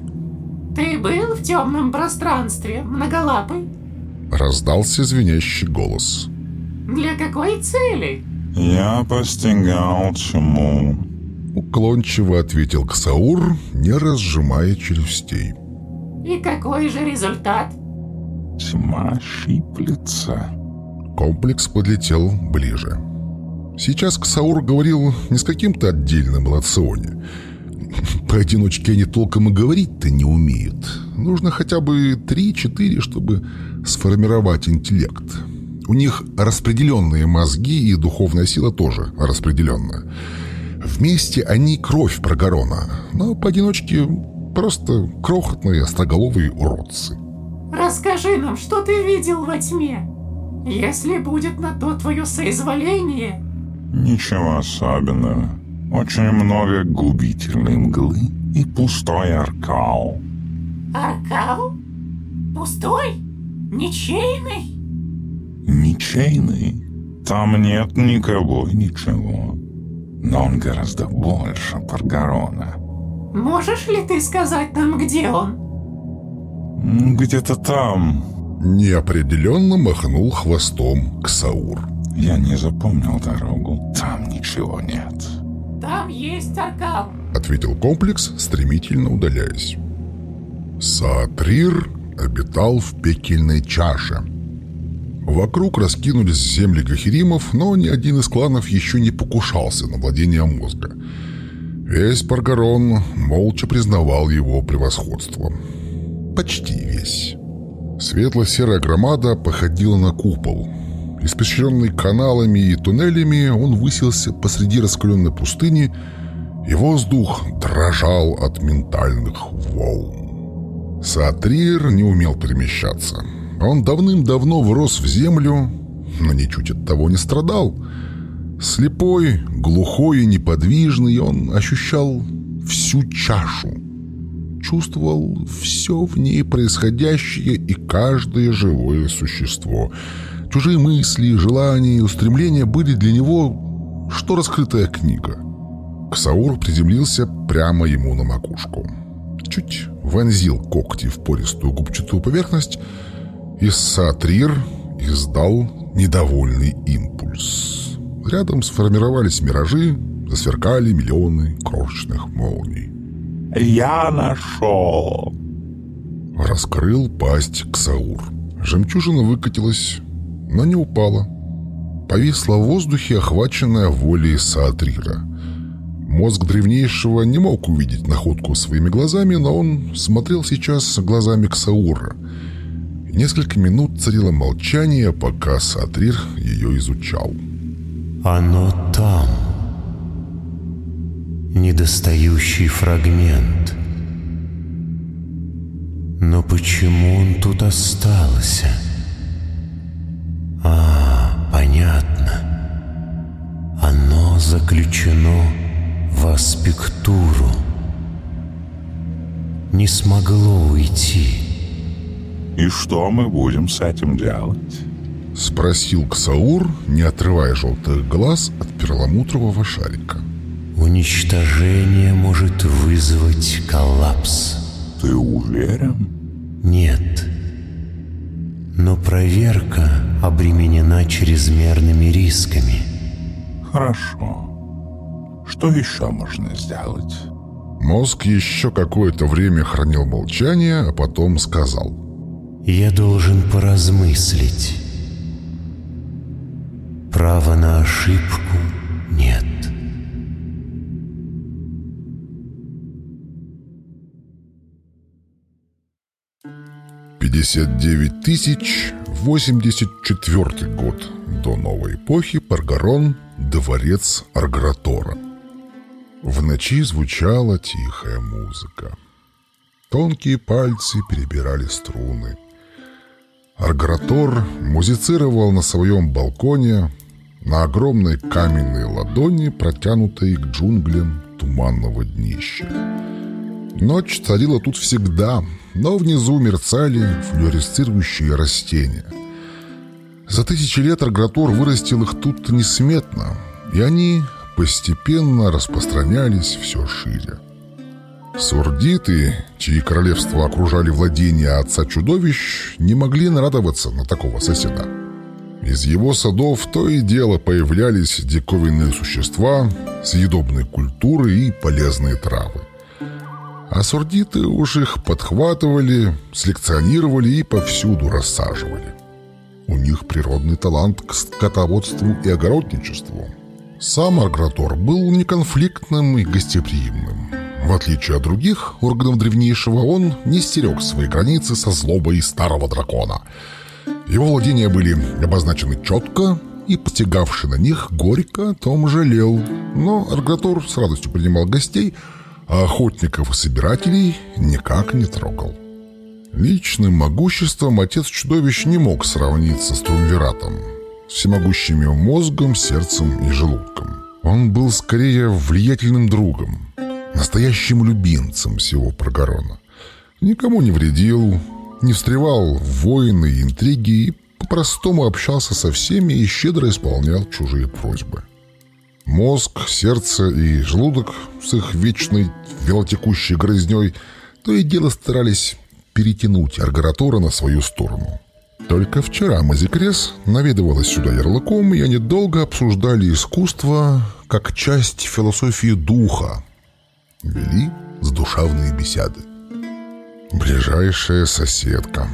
[SPEAKER 7] «Ты был в темном пространстве, многолапый?»
[SPEAKER 1] Раздался звенящий голос.
[SPEAKER 7] «Для какой цели?»
[SPEAKER 5] «Я постигал тьму»,
[SPEAKER 1] Уклончиво ответил Ксаур, не разжимая челюстей.
[SPEAKER 7] «И какой же результат?»
[SPEAKER 5] «Тьма щиплется».
[SPEAKER 1] Комплекс подлетел ближе. Сейчас Ксаур говорил не с каким-то отдельным лационе. Поодиночке они толком и говорить-то не умеют. Нужно хотя бы три-четыре, чтобы сформировать интеллект. У них распределенные мозги и духовная сила тоже распределенная. Вместе они кровь Прогорона, но поодиночке просто крохотные остроголовые уродцы.
[SPEAKER 7] Расскажи нам, что ты видел во тьме? Если будет на то твое соизволение...
[SPEAKER 5] Ничего особенного. Очень много губительной мглы и пустой аркал.
[SPEAKER 7] Аркал? Пустой? Ничейный?
[SPEAKER 5] Ничейный? Там нет никого и ничего но он гораздо больше Паргарона.
[SPEAKER 7] Можешь ли ты сказать нам, где он?
[SPEAKER 5] Где-то там.
[SPEAKER 1] Неопределенно махнул хвостом Ксаур.
[SPEAKER 5] Я не запомнил дорогу. Там ничего нет.
[SPEAKER 7] Там есть Аркал.
[SPEAKER 1] Ответил комплекс, стремительно удаляясь. Саатрир обитал в пекельной чаше – Вокруг раскинулись земли гахеримов, но ни один из кланов еще не покушался на владение мозга. Весь Паргарон молча признавал его превосходство. Почти весь. Светло-серая громада походила на купол. Испещренный каналами и туннелями, он высился посреди раскаленной пустыни, и воздух дрожал от ментальных волн. Саатрир не умел перемещаться — он давным-давно врос в землю, но ничуть от того не страдал. Слепой, глухой и неподвижный, он ощущал всю чашу. Чувствовал все в ней происходящее и каждое живое существо. Чужие мысли, желания и устремления были для него, что раскрытая книга. Ксаур приземлился прямо ему на макушку. Чуть вонзил когти в пористую губчатую поверхность, и Сатрир издал недовольный импульс. Рядом сформировались миражи, засверкали миллионы крошечных молний.
[SPEAKER 5] «Я нашел!»
[SPEAKER 1] Раскрыл пасть Ксаур. Жемчужина выкатилась, но не упала. Повисла в воздухе, охваченная волей Саатрира. Мозг древнейшего не мог увидеть находку своими глазами, но он смотрел сейчас глазами Ксаура. Несколько минут царило молчание, пока Саатрир ее изучал.
[SPEAKER 6] Оно там. Недостающий фрагмент. Но почему он тут остался? А, понятно. Оно заключено в аспектуру. Не смогло уйти.
[SPEAKER 5] «И что мы будем с этим делать?»
[SPEAKER 1] Спросил Ксаур, не отрывая желтых глаз от перламутрового шарика.
[SPEAKER 6] Уничтожение может вызвать коллапс.
[SPEAKER 5] «Ты уверен?»
[SPEAKER 6] Нет. Но проверка обременена чрезмерными рисками.
[SPEAKER 5] «Хорошо. Что еще можно сделать?»
[SPEAKER 1] Мозг еще какое-то время хранил молчание, а потом сказал.
[SPEAKER 6] Я должен поразмыслить. Права на ошибку нет.
[SPEAKER 1] Пятьдесят девять тысяч восемьдесят четвертый год до новой эпохи Паргарон, дворец Аргратора. В ночи звучала тихая музыка. Тонкие пальцы перебирали струны. Аргратор музицировал на своем балконе на огромной каменной ладони, протянутой к джунглям туманного днища. Ночь царила тут всегда, но внизу мерцали флюоресцирующие растения. За тысячи лет Аргратор вырастил их тут несметно, и они постепенно распространялись все шире. Сурдиты, чьи королевства окружали владения отца чудовищ, не могли нарадоваться на такого соседа. Из его садов то и дело появлялись диковинные существа, съедобные культуры и полезные травы. А сурдиты уж их подхватывали, селекционировали и повсюду рассаживали. У них природный талант к скотоводству и огородничеству. Сам Аргратор был неконфликтным и гостеприимным. В отличие от других органов древнейшего, он не стерег свои границы со злобой старого дракона. Его владения были обозначены четко, и, постигавший на них горько, о том жалел. Но Аргратор с радостью принимал гостей, а охотников и собирателей никак не трогал. Личным могуществом отец чудовищ не мог сравниться с Трумвиратом, всемогущим мозгом, сердцем и желудком. Он был скорее влиятельным другом, настоящим любимцем всего Прогорона. Никому не вредил, не встревал в войны и интриги и по-простому общался со всеми и щедро исполнял чужие просьбы. Мозг, сердце и желудок с их вечной велотекущей грызней то и дело старались перетянуть Аргаратора на свою сторону. Только вчера Мазикрес наведывалась сюда ярлыком, и они долго обсуждали искусство как часть философии духа. Вели задушевные беседы. Ближайшая соседка.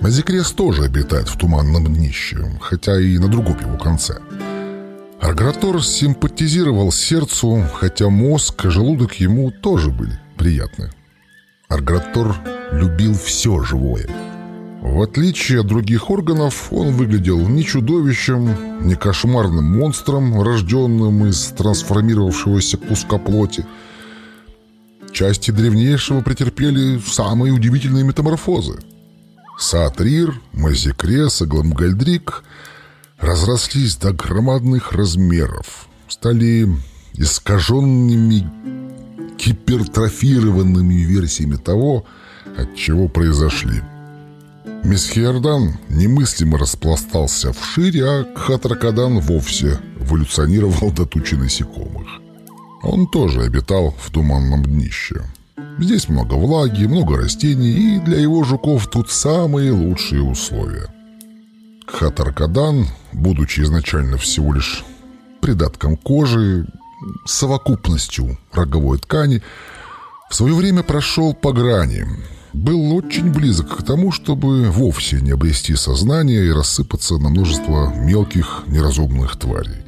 [SPEAKER 1] Мазикрес тоже обитает в туманном днище, хотя и на другом его конце. Аргратор симпатизировал сердцу, хотя мозг и желудок ему тоже были приятны. Аргратор любил все живое. В отличие от других органов, он выглядел не чудовищем, не кошмарным монстром, рожденным из трансформировавшегося куска плоти. Части древнейшего претерпели самые удивительные метаморфозы. Саатрир, Мазикрес и Гламгальдрик разрослись до громадных размеров, стали искаженными гипертрофированными версиями того, от чего произошли. Месхиордан немыслимо распластался вширь, а Кхатракадан вовсе эволюционировал до тучи насекомых. Он тоже обитал в туманном днище. Здесь много влаги, много растений, и для его жуков тут самые лучшие условия. Кхатаркадан, будучи изначально всего лишь придатком кожи, совокупностью роговой ткани, в свое время прошел по грани. Был очень близок к тому, чтобы вовсе не обрести сознание и рассыпаться на множество мелких неразумных тварей.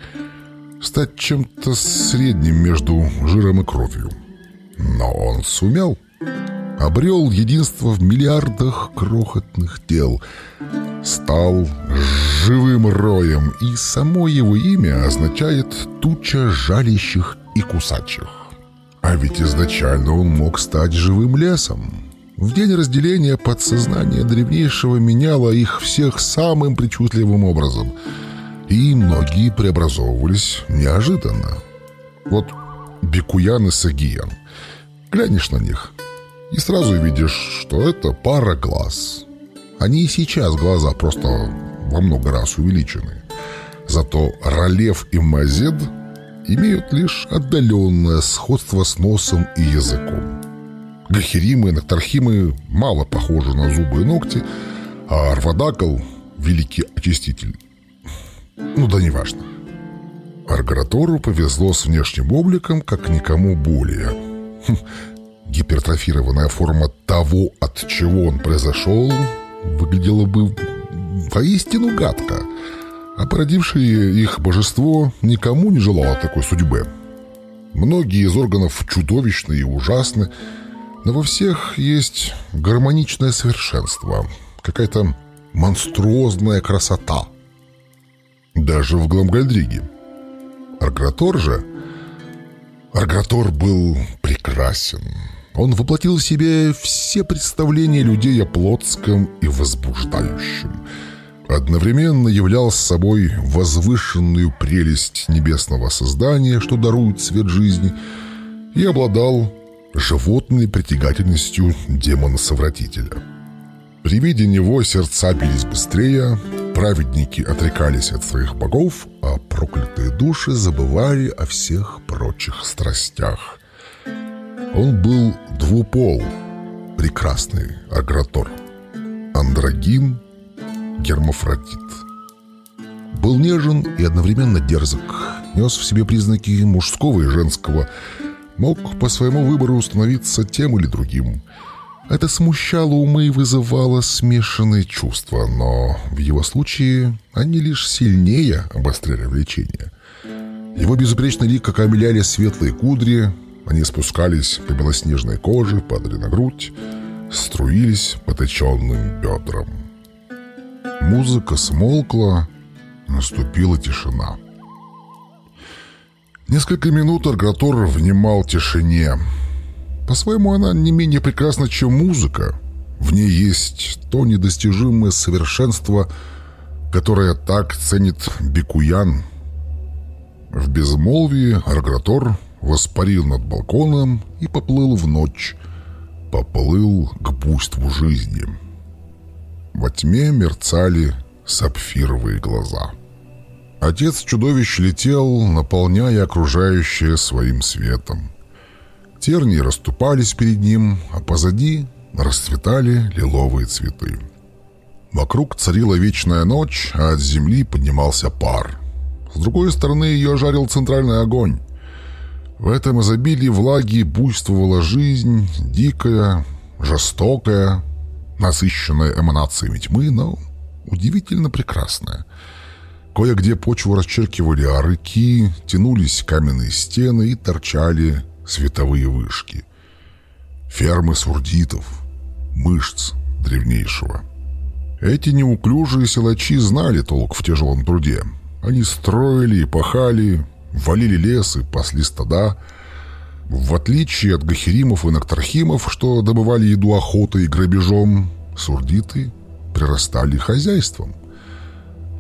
[SPEAKER 1] Стать чем-то средним между жиром и кровью. Но он сумел. Обрел единство в миллиардах крохотных тел. Стал живым роем, и само его имя означает «туча жалящих и кусачих». А ведь изначально он мог стать живым лесом. В день разделения подсознание древнейшего меняло их всех самым причудливым образом. И многие преобразовывались неожиданно. Вот Бекуян и Сагиян. Глянешь на них и сразу видишь, что это пара глаз. Они и сейчас глаза просто во много раз увеличены. Зато Ролев и Мазед имеют лишь отдаленное сходство с носом и языком. Гахеримы и Нактархимы мало похожи на зубы и ногти, а Арвадакл — великий очиститель. Ну да неважно. Аргаратору повезло с внешним обликом, как никому более. Гипертрофированная форма того, от чего он произошел, выглядела бы воистину гадко, а породившее их божество никому не желало такой судьбы. Многие из органов чудовищны и ужасны, но во всех есть гармоничное совершенство, какая-то монструозная красота. Даже в Гламгальдриге. Аргратор же... Аргратор был прекрасен. Он воплотил в себе все представления людей о плотском и возбуждающем. Одновременно являл собой возвышенную прелесть небесного создания, что дарует свет жизни, и обладал животной притягательностью демона-совратителя. При виде него сердца бились быстрее, праведники отрекались от своих богов, а проклятые души забывали о всех прочих страстях. Он был двупол, прекрасный агратор, андрогин, гермафродит. Был нежен и одновременно дерзок, нес в себе признаки мужского и женского, мог по своему выбору становиться тем или другим. Это смущало умы и вызывало смешанные чувства, но в его случае они лишь сильнее обостряли влечение. Его безупречный лик окаймляли светлые кудри, они спускались по белоснежной коже, падали на грудь, струились по точенным бедрам. Музыка смолкла, наступила тишина. Несколько минут Аргратор внимал тишине. По-своему, она не менее прекрасна, чем музыка. В ней есть то недостижимое совершенство, которое так ценит Бекуян. В безмолвии Аргратор воспарил над балконом и поплыл в ночь, поплыл к буйству жизни. Во тьме мерцали сапфировые глаза. Отец чудовищ летел, наполняя окружающее своим светом. Тернии расступались перед ним, а позади расцветали лиловые цветы. Вокруг царила вечная ночь, а от земли поднимался пар. С другой стороны ее жарил центральный огонь. В этом изобилии влаги буйствовала жизнь, дикая, жестокая, насыщенная эманациями тьмы, но удивительно прекрасная. Кое-где почву расчеркивали арыки, тянулись каменные стены и торчали световые вышки. Фермы сурдитов, мышц древнейшего. Эти неуклюжие силачи знали толк в тяжелом труде. Они строили и пахали, валили лес и пасли стада. В отличие от гахеримов и нактархимов, что добывали еду охотой и грабежом, сурдиты прирастали хозяйством.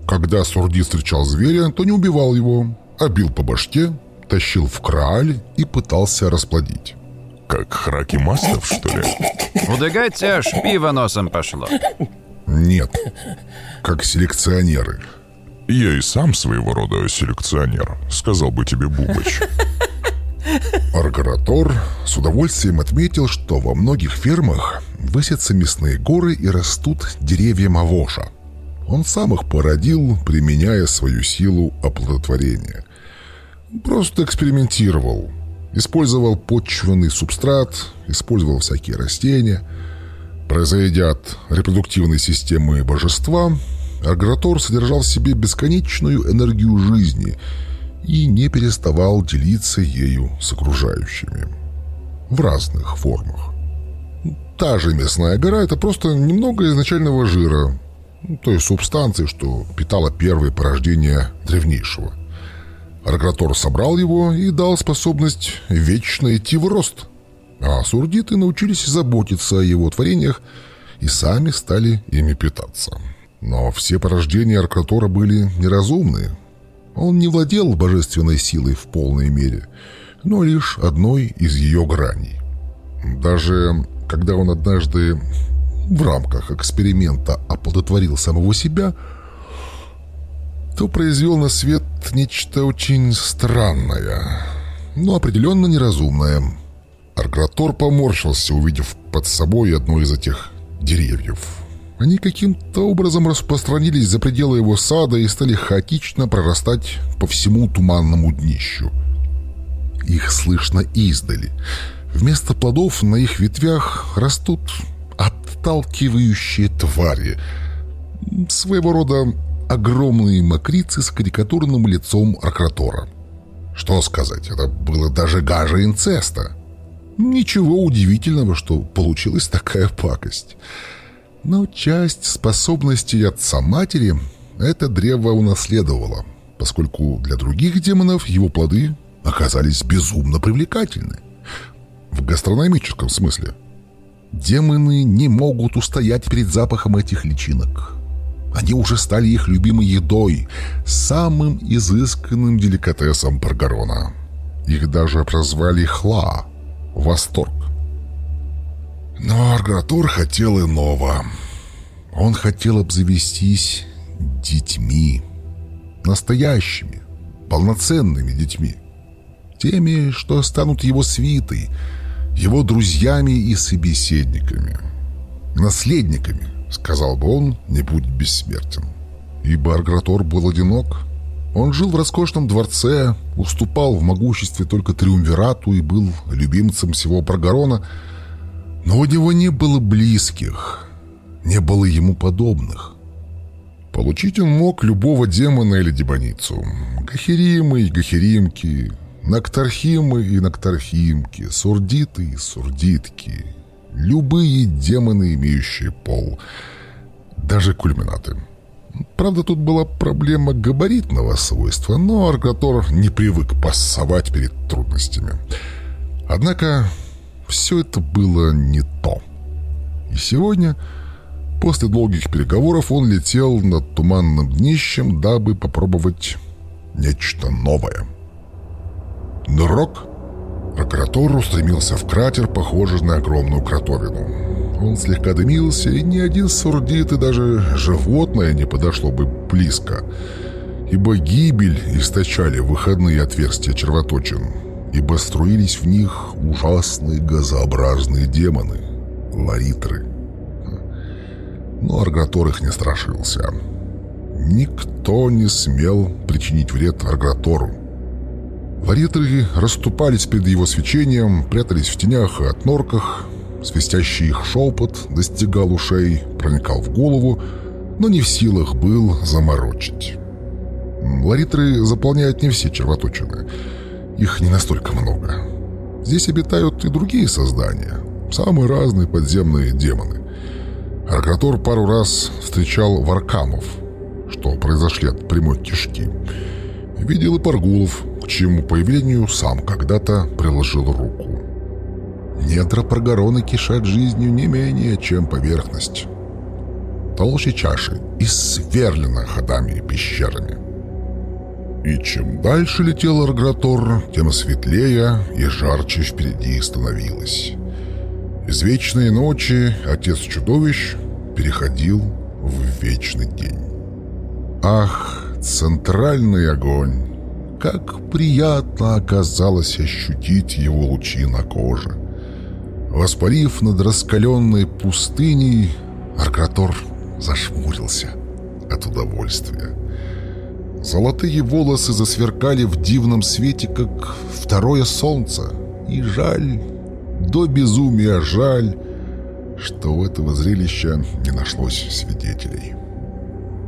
[SPEAKER 1] Когда сурдит встречал зверя, то не убивал его, а бил по башке, тащил в крааль и пытался расплодить.
[SPEAKER 5] Как Храки Мастов, что ли?
[SPEAKER 8] У Дегатти аж пиво носом пошло.
[SPEAKER 1] Нет, как селекционеры.
[SPEAKER 5] Я и сам своего рода селекционер, сказал бы тебе Бубыч.
[SPEAKER 1] Аргаратор с удовольствием отметил, что во многих фермах высятся мясные горы и растут деревья мавоша. Он сам их породил, применяя свою силу оплодотворения. Просто экспериментировал. Использовал почвенный субстрат, использовал всякие растения. Произойдя от репродуктивной системы божества, Аргратор содержал в себе бесконечную энергию жизни и не переставал делиться ею с окружающими. В разных формах. Та же мясная гора – это просто немного изначального жира, той субстанции, что питала первые порождения древнейшего. Аргратор собрал его и дал способность вечно идти в рост. А сурдиты научились заботиться о его творениях и сами стали ими питаться. Но все порождения Аркратора были неразумны. Он не владел божественной силой в полной мере, но лишь одной из ее граней. Даже когда он однажды в рамках эксперимента оплодотворил самого себя, то произвел на свет нечто очень странное, но определенно неразумное. Аргратор поморщился, увидев под собой одно из этих деревьев – они каким-то образом распространились за пределы его сада и стали хаотично прорастать по всему туманному днищу. Их слышно издали. Вместо плодов на их ветвях растут отталкивающие твари. Своего рода огромные мокрицы с карикатурным лицом Аркратора. Что сказать, это было даже гаже инцеста. Ничего удивительного, что получилась такая пакость. Но часть способностей отца-матери это древо унаследовало, поскольку для других демонов его плоды оказались безумно привлекательны. В гастрономическом смысле. Демоны не могут устоять перед запахом этих личинок. Они уже стали их любимой едой, самым изысканным деликатесом Паргарона. Их даже прозвали Хла — Восторг. Но Аргратур хотел иного. Он хотел обзавестись детьми. Настоящими, полноценными детьми. Теми, что станут его свитой, его друзьями и собеседниками. Наследниками, сказал бы он, не будь бессмертен. Ибо Аргратор был одинок. Он жил в роскошном дворце, уступал в могуществе только Триумвирату и был любимцем всего Паргарона – но у него не было близких, не было ему подобных. Получить он мог любого демона или демоницу. Гахеримы и гахеримки, Нактархимы и Нактархимки, Сурдиты и Сурдитки. Любые демоны, имеющие пол. Даже кульминаты. Правда, тут была проблема габаритного свойства, но Аргатор не привык пассовать перед трудностями. Однако все это было не то. И сегодня, после долгих переговоров, он летел над туманным днищем, дабы попробовать нечто новое. Нырок Прокуратор устремился в кратер, похожий на огромную кротовину. Он слегка дымился, и ни один сурдит и даже животное не подошло бы близко, ибо гибель источали выходные отверстия червоточин ибо струились в них ужасные газообразные демоны, ларитры. Но Аргратор их не страшился. Никто не смел причинить вред Аргратору. Ларитры расступались перед его свечением, прятались в тенях и отнорках. Свистящий их шепот достигал ушей, проникал в голову, но не в силах был заморочить. Ларитры заполняют не все червоточины — их не настолько много. Здесь обитают и другие создания, самые разные подземные демоны. Аркатор пару раз встречал варкамов, что произошли от прямой кишки. Видел и паргулов, к чьему появлению сам когда-то приложил руку. Недра Паргарона кишат жизнью не менее, чем поверхность. Толще чаши и сверлена ходами и пещерами. И чем дальше летел Аргратор, тем светлее и жарче впереди становилось. Из вечной ночи отец чудовищ переходил в вечный день. Ах, центральный огонь! Как приятно оказалось ощутить его лучи на коже. Воспарив над раскаленной пустыней, Аркратор зашмурился от удовольствия. Золотые волосы засверкали в дивном свете, как второе солнце. И жаль, до безумия жаль, что у этого зрелища не нашлось свидетелей.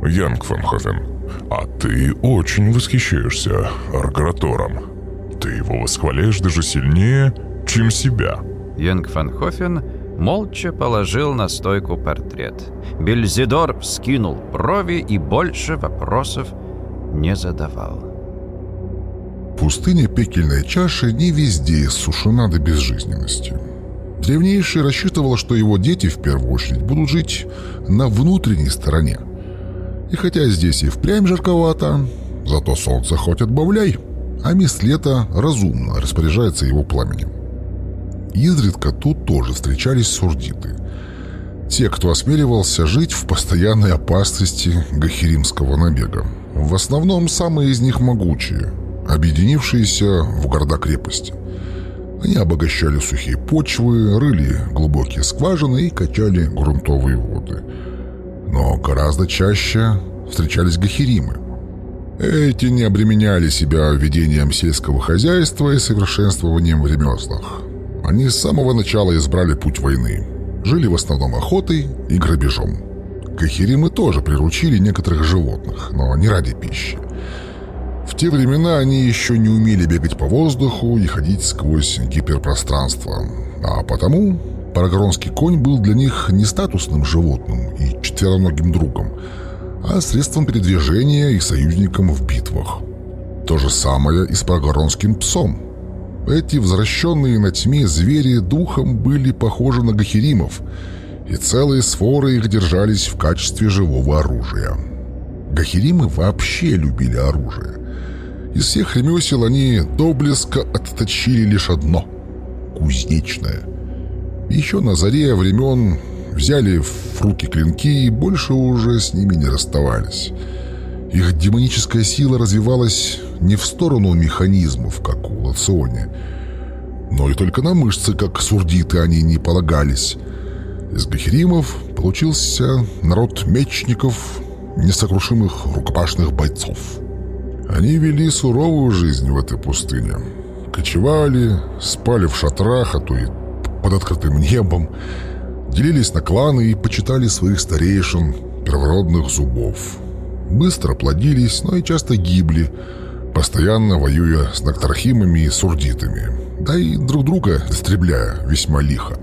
[SPEAKER 9] Янг Фанхофен, а ты очень восхищаешься Аргратором. Ты его восхваляешь даже сильнее, чем себя.
[SPEAKER 8] Янг Фанхофен молча положил на стойку портрет. Бельзидор вскинул брови и больше вопросов не задавал.
[SPEAKER 1] Пустыня пекельной чаши не везде сушена до безжизненности. Древнейший рассчитывал, что его дети в первую очередь будут жить на внутренней стороне. И хотя здесь и впрямь жарковато, зато солнце хоть отбавляй, а мисс лета разумно распоряжается его пламенем. Изредка тут тоже встречались сурдиты. Те, кто осмеливался жить в постоянной опасности гахиримского набега. В основном самые из них могучие, объединившиеся в города-крепости. Они обогащали сухие почвы, рыли глубокие скважины и качали грунтовые воды. Но гораздо чаще встречались гахиримы. Эти не обременяли себя ведением сельского хозяйства и совершенствованием в ремеслах. Они с самого начала избрали путь войны. Жили в основном охотой и грабежом. Кахиримы тоже приручили некоторых животных, но не ради пищи. В те времена они еще не умели бегать по воздуху и ходить сквозь гиперпространство. А потому парагронский конь был для них не статусным животным и четвероногим другом, а средством передвижения и союзником в битвах. То же самое и с парагоронским псом. Эти возвращенные на тьме звери духом были похожи на гахиримов – и целые своры их держались в качестве живого оружия. Гахиримы вообще любили оружие. Из всех ремесел они до блеска отточили лишь одно — кузнечное. Еще на заре времен взяли в руки клинки и больше уже с ними не расставались. Их демоническая сила развивалась не в сторону механизмов, как у Лационе, но и только на мышцы, как сурдиты, они не полагались — из гахеримов получился народ мечников, несокрушимых рукопашных бойцов. Они вели суровую жизнь в этой пустыне. Кочевали, спали в шатрах, а то и под открытым небом, делились на кланы и почитали своих старейшин, первородных зубов. Быстро плодились, но и часто гибли, постоянно воюя с нактархимами и сурдитами, да и друг друга истребляя весьма лихо.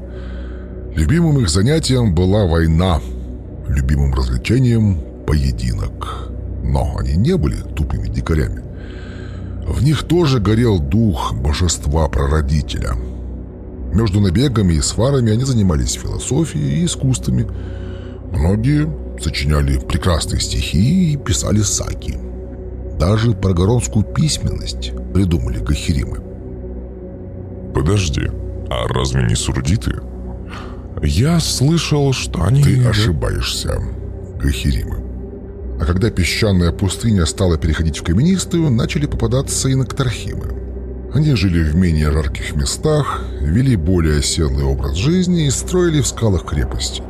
[SPEAKER 1] Любимым их занятием была война, любимым развлечением – поединок. Но они не были тупыми дикарями. В них тоже горел дух божества-прародителя. Между набегами и сварами они занимались философией и искусствами. Многие сочиняли прекрасные стихи и писали саки. Даже прогоронскую письменность придумали гахиримы.
[SPEAKER 9] Подожди, а разве не сурдиты? Я слышал, что они...
[SPEAKER 1] Ты ошибаешься, Гахиримы. А когда песчаная пустыня стала переходить в каменистую, начали попадаться и нактархимы. Они жили в менее жарких местах, вели более оседлый образ жизни и строили в скалах крепости.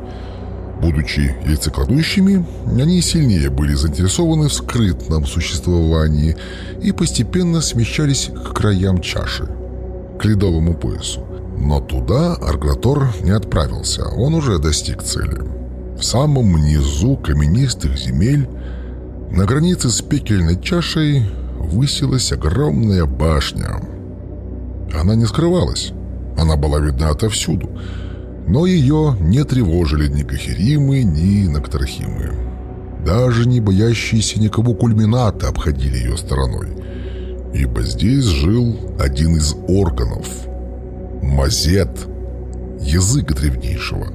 [SPEAKER 1] Будучи яйцекладущими, они сильнее были заинтересованы в скрытном существовании и постепенно смещались к краям чаши, к ледовому поясу. Но туда Аргратор не отправился, он уже достиг цели. В самом низу каменистых земель, на границе с пекельной чашей, высилась огромная башня. Она не скрывалась, она была видна отовсюду, но ее не тревожили ни Кахеримы, ни Нактархимы. Даже не боящиеся никого кульмината обходили ее стороной, ибо здесь жил один из органов – Мазет. Язык древнейшего.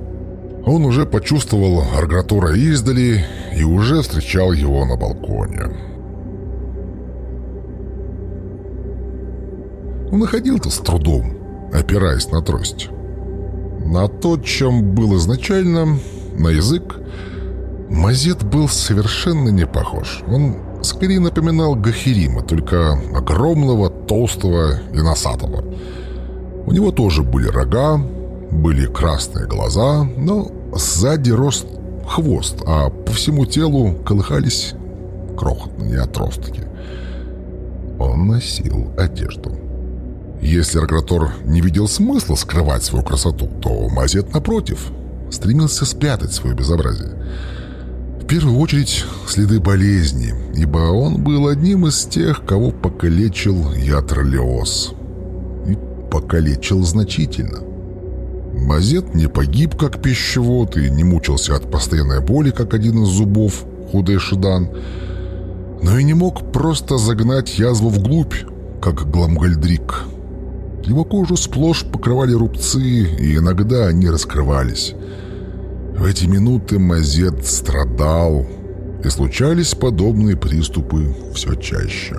[SPEAKER 1] Он уже почувствовал Аргратора издали и уже встречал его на балконе. Он находил-то с трудом, опираясь на трость. На то, чем был изначально, на язык, Мазет был совершенно не похож. Он скорее напоминал Гахирима, только огромного, толстого и носатого. У него тоже были рога, были красные глаза, но сзади рос хвост, а по всему телу колыхались крохотные отростки. Он носил одежду. Если Аргратор не видел смысла скрывать свою красоту, то Мазет, напротив, стремился спрятать свое безобразие. В первую очередь следы болезни, ибо он был одним из тех, кого покалечил Ятролеоз. Покалечил значительно. Мазет не погиб, как пищевод, и не мучился от постоянной боли, как один из зубов, худой Шидан, но и не мог просто загнать язву вглубь, как Гламгальдрик. Его кожу сплошь покрывали рубцы, и иногда они раскрывались. В эти минуты Мазет страдал, и случались подобные приступы все чаще.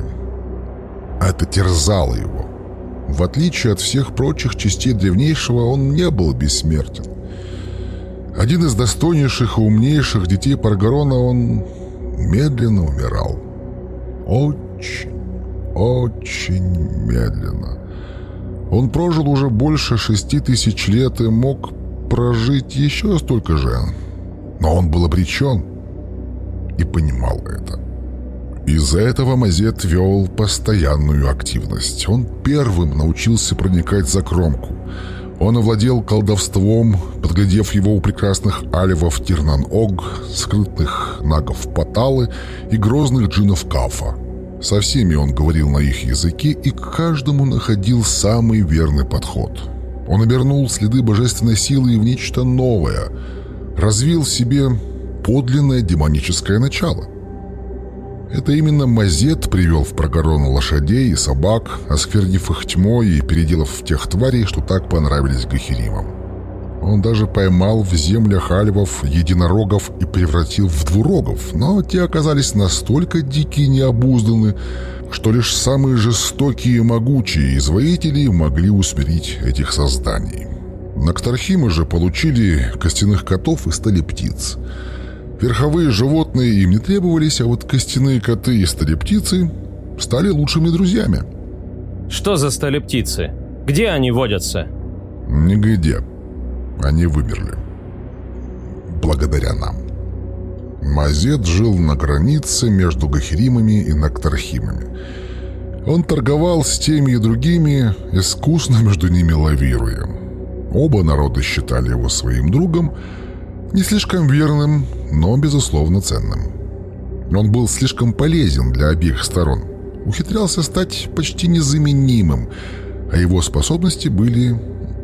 [SPEAKER 1] Это терзало его. В отличие от всех прочих частей древнейшего, он не был бессмертен. Один из достойнейших и умнейших детей Паргарона, он медленно умирал. Очень, очень медленно. Он прожил уже больше шести тысяч лет и мог прожить еще столько же. Но он был обречен и понимал это. Из-за этого Мазет вел постоянную активность. Он первым научился проникать за кромку. Он овладел колдовством, подглядев его у прекрасных алевов Тирнан-Ог, скрытных нагов Паталы и грозных джинов Кафа. Со всеми он говорил на их языке и к каждому находил самый верный подход – он обернул следы божественной силы в нечто новое, развил в себе подлинное демоническое начало. Это именно Мазет привел в Прогорон лошадей и собак, осквернив их тьмой и переделав тех тварей, что так понравились Гахиримам. Он даже поймал в землях альвов единорогов и превратил в двурогов, но те оказались настолько дикие и необузданы, что лишь самые жестокие и могучие из воителей могли усмирить этих созданий. Нактархимы же получили костяных котов и стали птиц. Верховые животные им не требовались, а вот костяные коты и стали птицы стали лучшими друзьями.
[SPEAKER 4] Что за стали птицы? Где они водятся?
[SPEAKER 1] Нигде. Они вымерли. Благодаря нам. Мазет жил на границе между Гахиримами и Нактархимами. Он торговал с теми и другими, искусно между ними лавируя. Оба народа считали его своим другом, не слишком верным, но, безусловно, ценным. Он был слишком полезен для обеих сторон, ухитрялся стать почти незаменимым, а его способности были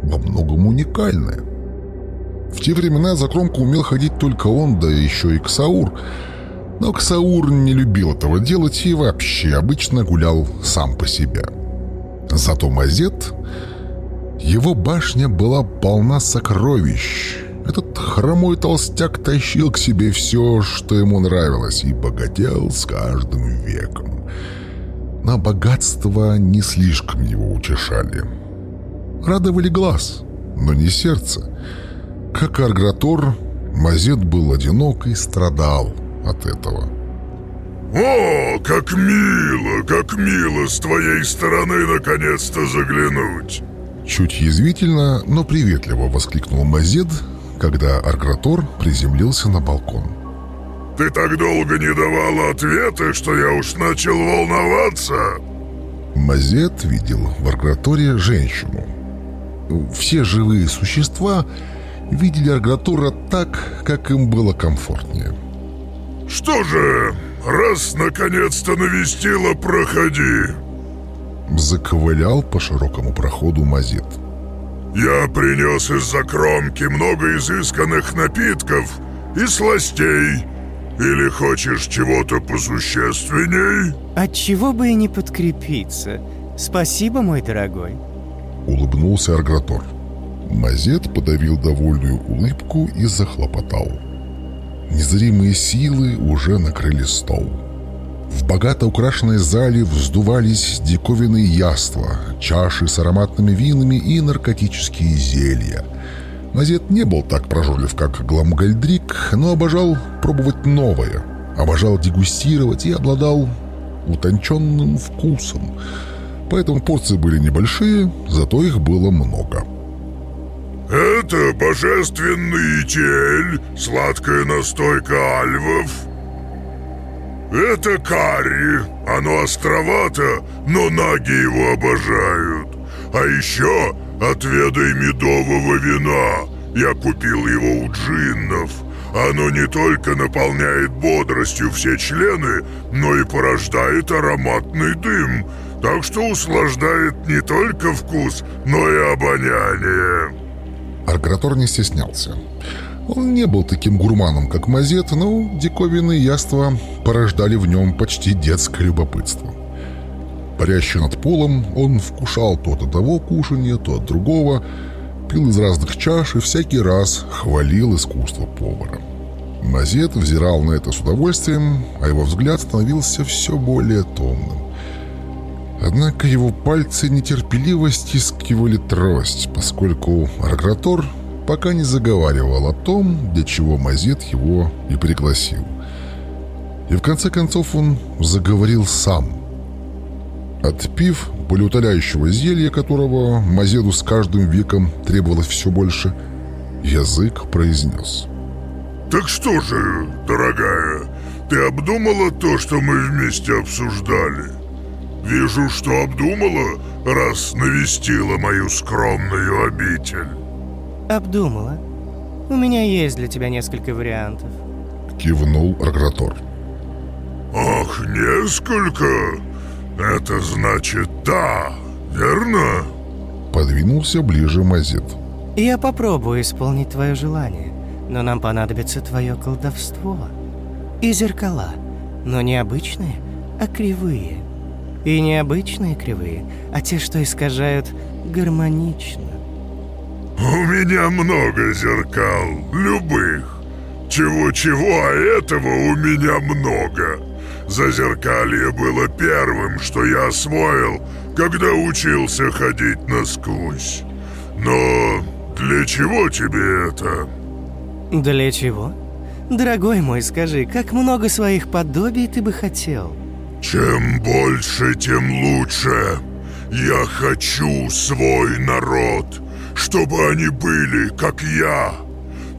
[SPEAKER 1] во многом уникальны – в те времена за кромку умел ходить только он, да еще и Ксаур. Но Ксаур не любил этого делать и вообще обычно гулял сам по себе. Зато Мазет... Его башня была полна сокровищ. Этот хромой толстяк тащил к себе все, что ему нравилось, и богател с каждым веком. На богатство не слишком его утешали. Радовали глаз, но не сердце. Как Аргратор, Мазет был одинок и страдал от этого.
[SPEAKER 10] «О, как мило, как мило с твоей стороны наконец-то заглянуть!»
[SPEAKER 1] Чуть язвительно, но приветливо воскликнул Мазет, когда Аргратор приземлился на балкон.
[SPEAKER 10] «Ты так долго не давала ответа, что я уж начал волноваться!»
[SPEAKER 1] Мазет видел в Арграторе женщину. Все живые существа видели Аргратура так, как им было комфортнее.
[SPEAKER 10] «Что же, раз наконец-то навестила, проходи!»
[SPEAKER 1] Заковылял по широкому проходу Мазет.
[SPEAKER 10] «Я принес из-за кромки много изысканных напитков и сластей. Или хочешь чего-то посущественней?»
[SPEAKER 11] От чего бы и не подкрепиться. Спасибо, мой дорогой.
[SPEAKER 1] Улыбнулся Аргратор. Мазет подавил довольную улыбку и захлопотал. Незримые силы уже накрыли стол. В богато украшенной зале вздувались диковинные яства, чаши с ароматными винами и наркотические зелья. Мазет не был так прожорлив, как Гламгальдрик, но обожал пробовать новое, обожал дегустировать и обладал утонченным вкусом. Поэтому порции были небольшие, зато их было много.
[SPEAKER 10] «Это божественный тель, сладкая настойка альвов», это карри. Оно островато, но наги его обожают. А еще отведай медового вина. Я купил его у джиннов. Оно не только наполняет бодростью все члены, но и порождает ароматный дым, так что услаждает не только вкус, но и обоняние.
[SPEAKER 1] Аргратор не стеснялся. Он не был таким гурманом, как Мазет, но диковинные яства порождали в нем почти детское любопытство. Парящий над полом, он вкушал то от одного кушанья, то от другого, пил из разных чаш и всякий раз хвалил искусство повара. Мазет взирал на это с удовольствием, а его взгляд становился все более томным. Однако его пальцы нетерпеливо стискивали трость, поскольку Аргратор пока не заговаривал о том, для чего Мазет его и пригласил. И в конце концов он заговорил сам. Отпив болеутоляющего зелья, которого Мазеду с каждым веком требовалось все больше, язык произнес.
[SPEAKER 10] «Так что же, дорогая, ты обдумала то, что мы вместе обсуждали? Вижу, что обдумала, раз навестила мою скромную обитель».
[SPEAKER 11] Обдумала. У меня есть для тебя несколько вариантов.
[SPEAKER 1] Кивнул Аргратор.
[SPEAKER 10] Ах, несколько? Это значит да, верно?
[SPEAKER 1] Подвинулся ближе Мазет.
[SPEAKER 11] Я попробую исполнить твое желание, но нам понадобится твое колдовство. И зеркала, но не обычные, а кривые. И не обычные кривые, а те, что искажают гармонично.
[SPEAKER 10] У меня много зеркал, любых. Чего-чего, а этого у меня много. Зазеркалье было первым, что я освоил, когда учился ходить насквозь. Но для чего тебе это?
[SPEAKER 11] Для чего? Дорогой мой, скажи, как много своих подобий ты бы хотел?
[SPEAKER 10] Чем больше, тем лучше. Я хочу свой народ чтобы они были, как я.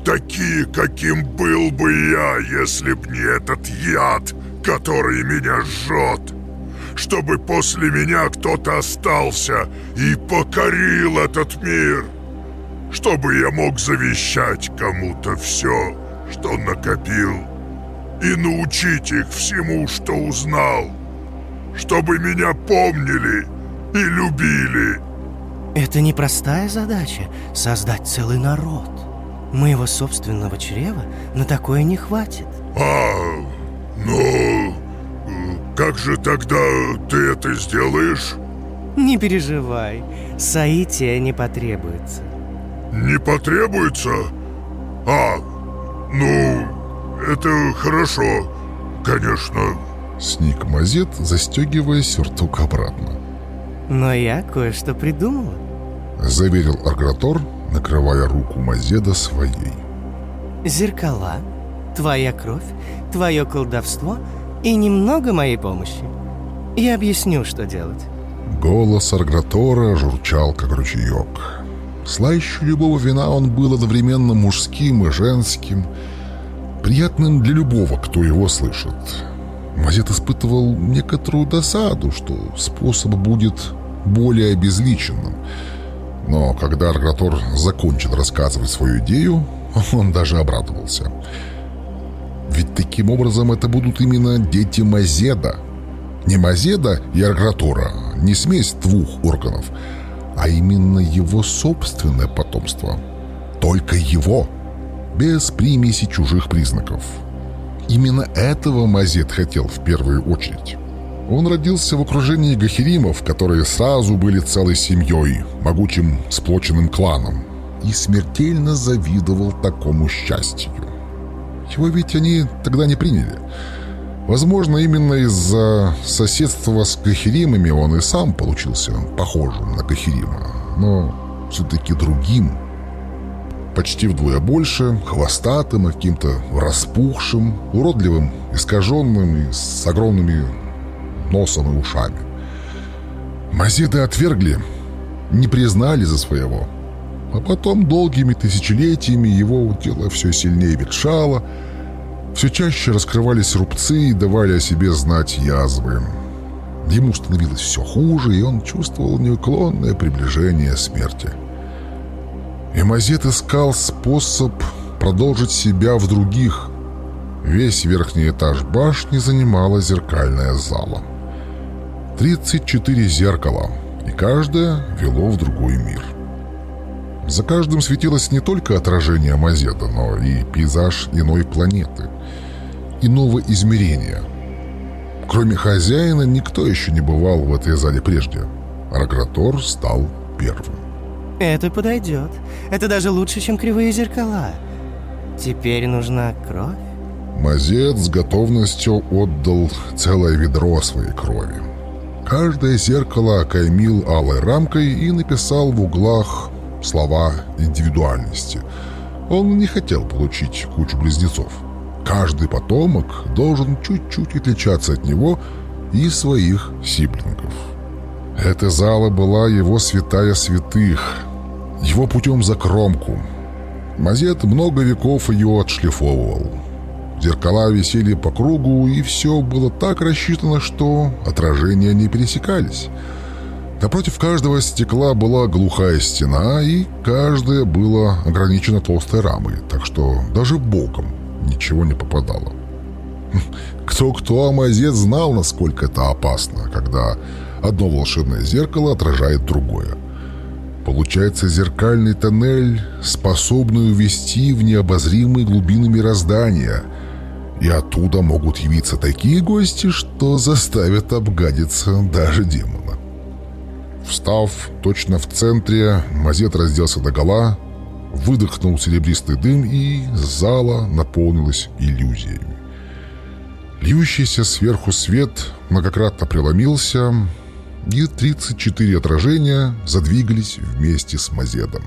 [SPEAKER 10] Такие, каким был бы я, если б не этот яд, который меня жжет. Чтобы после меня кто-то остался и покорил этот мир. Чтобы я мог завещать кому-то все, что накопил. И научить их всему, что узнал. Чтобы меня помнили и любили.
[SPEAKER 11] Это непростая задача — создать целый народ. Моего собственного чрева на такое не хватит.
[SPEAKER 10] А, ну, как же тогда ты это сделаешь?
[SPEAKER 11] Не переживай, соития не потребуется.
[SPEAKER 10] Не потребуется? А, ну, это хорошо, конечно.
[SPEAKER 1] Сник Мазет, застегивая сюртук обратно.
[SPEAKER 11] Но я кое-что придумала.
[SPEAKER 1] Заверил Аргратор, накрывая руку Мазеда своей.
[SPEAKER 11] Зеркала, твоя кровь, твое колдовство и немного моей помощи. Я объясню, что делать.
[SPEAKER 1] Голос Аргратора журчал, как ручеек. Слаще любого вина он был одновременно мужским и женским, приятным для любого, кто его слышит. Мазет испытывал некоторую досаду, что способ будет более обезличенным. Но когда Аргратор закончил рассказывать свою идею, он даже обрадовался. Ведь таким образом это будут именно дети Мазеда. Не Мазеда и Аргратора, не смесь двух органов, а именно его собственное потомство. Только его, без примеси чужих признаков. Именно этого Мазет хотел в первую очередь. Он родился в окружении гахеримов, которые сразу были целой семьей, могучим сплоченным кланом, и смертельно завидовал такому счастью. Его ведь они тогда не приняли. Возможно, именно из-за соседства с Кахиримами он и сам получился похожим на Кахирима, но все-таки другим. Почти вдвое больше, хвостатым, каким-то распухшим, уродливым, искаженным и с огромными носом и ушами. Мазеды отвергли, не признали за своего. А потом долгими тысячелетиями его тело все сильнее ветшало, все чаще раскрывались рубцы и давали о себе знать язвы. Ему становилось все хуже, и он чувствовал неуклонное приближение смерти. И Мазет искал способ продолжить себя в других. Весь верхний этаж башни занимала зеркальная зала. 34 зеркала, и каждое вело в другой мир. За каждым светилось не только отражение Мазета, но и пейзаж иной планеты, иного измерения. Кроме хозяина, никто еще не бывал в этой зале прежде. Рагратор стал первым.
[SPEAKER 11] Это подойдет. Это даже лучше, чем кривые зеркала. Теперь нужна кровь.
[SPEAKER 1] Мазет с готовностью отдал целое ведро своей крови. Каждое зеркало окаймил алой рамкой и написал в углах слова индивидуальности. Он не хотел получить кучу близнецов. Каждый потомок должен чуть-чуть отличаться от него и своих сиблингов. Эта зала была его святая святых, его путем за кромку. Мазет много веков ее отшлифовывал. Зеркала висели по кругу, и все было так рассчитано, что отражения не пересекались. Напротив каждого стекла была глухая стена, и каждое было ограничено толстой рамой, так что даже боком ничего не попадало. Кто-кто, а Мазет знал, насколько это опасно, когда одно волшебное зеркало отражает другое. Получается зеркальный тоннель, способный увести в необозримые глубины мироздания, и оттуда могут явиться такие гости, что заставят обгадиться даже демона. Встав точно в центре, Мазет разделся догола, выдохнул серебристый дым, и зала наполнилась иллюзиями. Льющийся сверху свет многократно преломился, и 34 отражения задвигались вместе с Мазедом.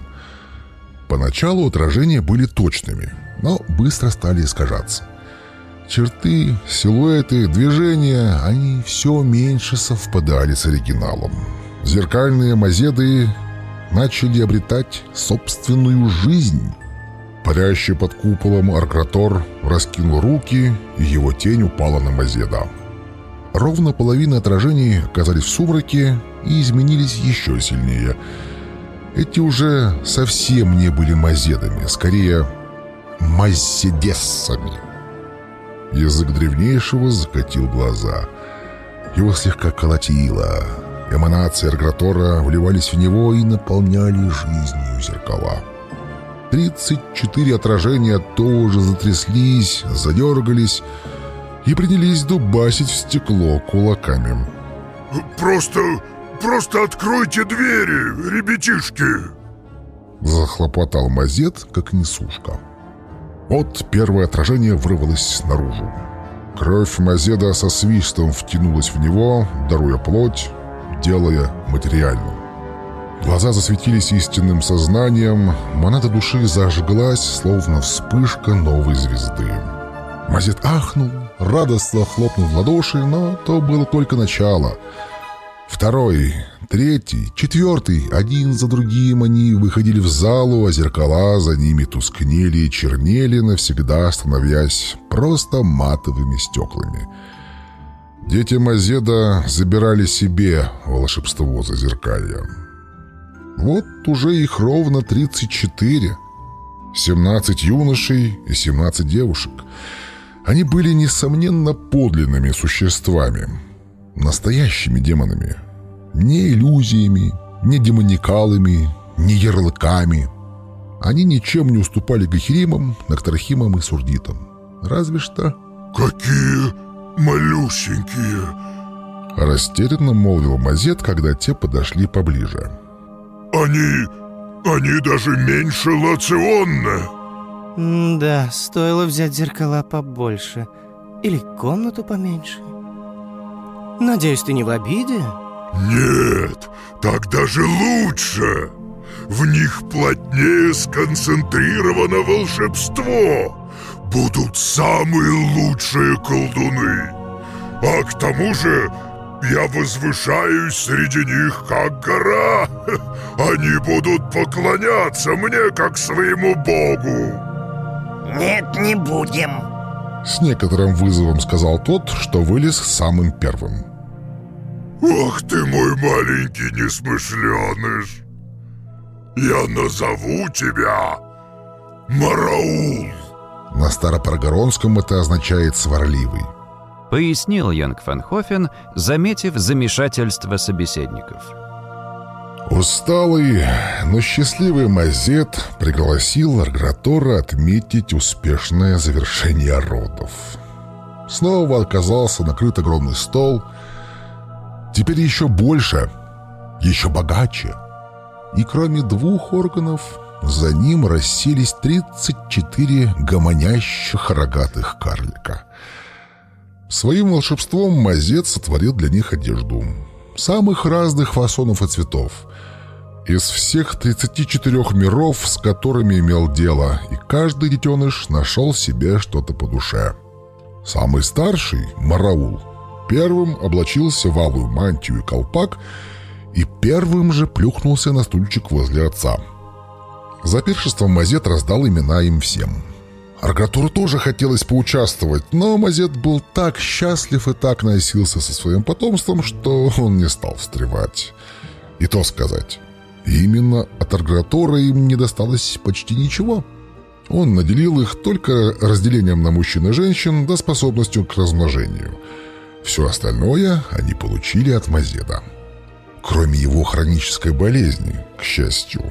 [SPEAKER 1] Поначалу отражения были точными, но быстро стали искажаться. Черты, силуэты, движения, они все меньше совпадали с оригиналом. Зеркальные Мазеды начали обретать собственную жизнь. Парящий под куполом Аркратор раскинул руки, и его тень упала на Мазеда. Ровно половина отражений оказались в сумраке и изменились еще сильнее. Эти уже совсем не были мазедами, скорее мазедессами. Язык древнейшего закатил глаза. Его слегка колотило. Эманации Аргратора вливались в него и наполняли жизнью зеркала. Тридцать четыре отражения тоже затряслись, задергались и принялись дубасить в стекло кулаками.
[SPEAKER 10] «Просто... просто откройте двери, ребятишки!»
[SPEAKER 1] Захлопотал Мазет, как несушка. Вот первое отражение вырвалось наружу. Кровь Мазеда со свистом втянулась в него, даруя плоть, делая материальным. Глаза засветились истинным сознанием, монета души зажглась, словно вспышка новой звезды. Мазет ахнул, радостно хлопнул в ладоши, но то было только начало. Второй, третий, четвертый, один за другим они выходили в залу, а зеркала за ними тускнели и чернели, навсегда становясь просто матовыми стеклами. Дети Мазеда забирали себе волшебство за зеркалья. Вот уже их ровно 34. 17 юношей и 17 девушек. Они были, несомненно, подлинными существами. Настоящими демонами. Не иллюзиями, не демоникалами, не ярлыками. Они ничем не уступали Гахиримам, Нактрахимам и Сурдитам. Разве что...
[SPEAKER 10] «Какие малюсенькие!»
[SPEAKER 1] Растерянно молвил Мазет, когда те подошли поближе.
[SPEAKER 10] «Они... они даже меньше Лационна!»
[SPEAKER 11] Да, стоило взять зеркала побольше. Или комнату поменьше? Надеюсь, ты не в обиде?
[SPEAKER 10] Нет, так даже лучше. В них плотнее сконцентрировано волшебство. Будут самые лучшие колдуны. А к тому же я возвышаюсь среди них, как гора. Они будут поклоняться мне, как своему богу.
[SPEAKER 12] Нет, не будем.
[SPEAKER 1] С некоторым вызовом сказал тот, что вылез самым первым.
[SPEAKER 10] Ох ты мой маленький несмышленыш. Я назову тебя Мараул.
[SPEAKER 1] На старопрогоронском это означает «сварливый».
[SPEAKER 8] Пояснил Янг Фанхофен, заметив замешательство собеседников.
[SPEAKER 1] Усталый, но счастливый Мазет пригласил Аргратора отметить успешное завершение родов. Снова оказался накрыт огромный стол. Теперь еще больше, еще богаче. И кроме двух органов, за ним расселись 34 гомонящих рогатых карлика. Своим волшебством Мазет сотворил для них одежду. Самых разных фасонов и цветов. Из всех 34 миров, с которыми имел дело, и каждый детеныш нашел себе что-то по душе. Самый старший, Мараул, первым облачился в алую мантию и колпак и первым же плюхнулся на стульчик возле отца. За пиршеством Мазет раздал имена им всем – Аргатуру тоже хотелось поучаствовать, но Мазет был так счастлив и так носился со своим потомством, что он не стал встревать. И то сказать, именно от Аргратора им не досталось почти ничего. Он наделил их только разделением на мужчин и женщин да способностью к размножению. Все остальное они получили от Мазеда. Кроме его хронической болезни, к счастью,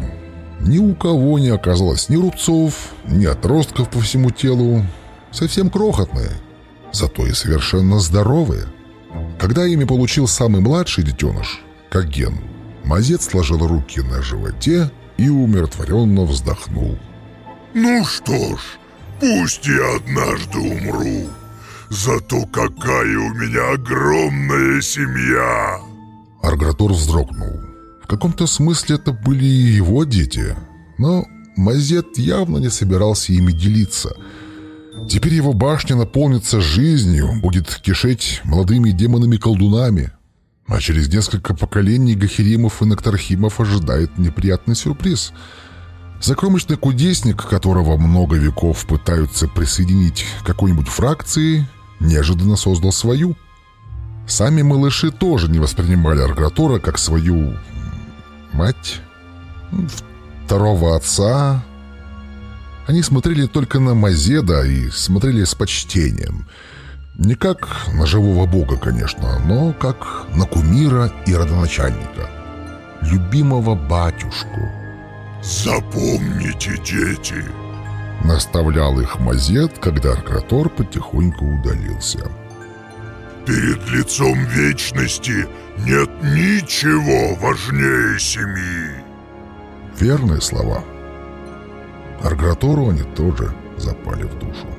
[SPEAKER 1] ни у кого не оказалось ни рубцов, ни отростков по всему телу. Совсем крохотные, зато и совершенно здоровые. Когда ими получил самый младший детеныш, как ген, Мазет сложил руки на животе и умиротворенно вздохнул.
[SPEAKER 10] «Ну что ж, пусть я однажды умру, зато какая у меня огромная семья!»
[SPEAKER 1] Аргратор вздрогнул. В каком-то смысле это были его дети, но Мазет явно не собирался ими делиться. Теперь его башня наполнится жизнью, будет кишеть молодыми демонами-колдунами, а через несколько поколений Гахеримов и Нактархимов ожидает неприятный сюрприз. Закромочный кудесник, которого много веков пытаются присоединить к какой-нибудь фракции, неожиданно создал свою. Сами малыши тоже не воспринимали Аргратора как свою мать, второго отца. Они смотрели только на Мазеда и смотрели с почтением. Не как на живого бога, конечно, но как на кумира и родоначальника. Любимого батюшку.
[SPEAKER 10] «Запомните, дети!»
[SPEAKER 1] Наставлял их Мазет, когда Аркратор потихоньку удалился.
[SPEAKER 10] Перед лицом вечности нет ничего важнее семьи.
[SPEAKER 1] Верные слова. Аргратору они тоже запали в душу.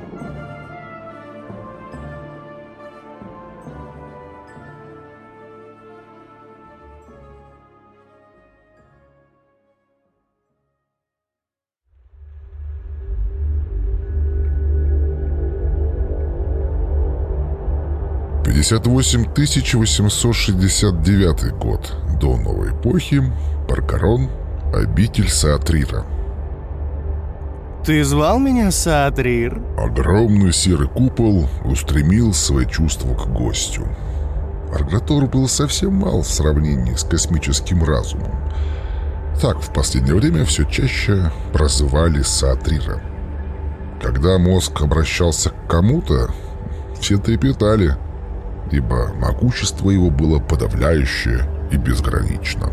[SPEAKER 1] 58 869 год до новой эпохи, Паркарон, обитель Саатрира.
[SPEAKER 11] Ты звал меня, Саатрир?
[SPEAKER 1] Огромный серый купол устремил свои чувства к гостю. Аргратор был совсем мал в сравнении с космическим разумом. Так в последнее время все чаще прозывали Саатрира. Когда мозг обращался к кому-то, все трепетали – ибо могущество его было подавляющее и безгранично.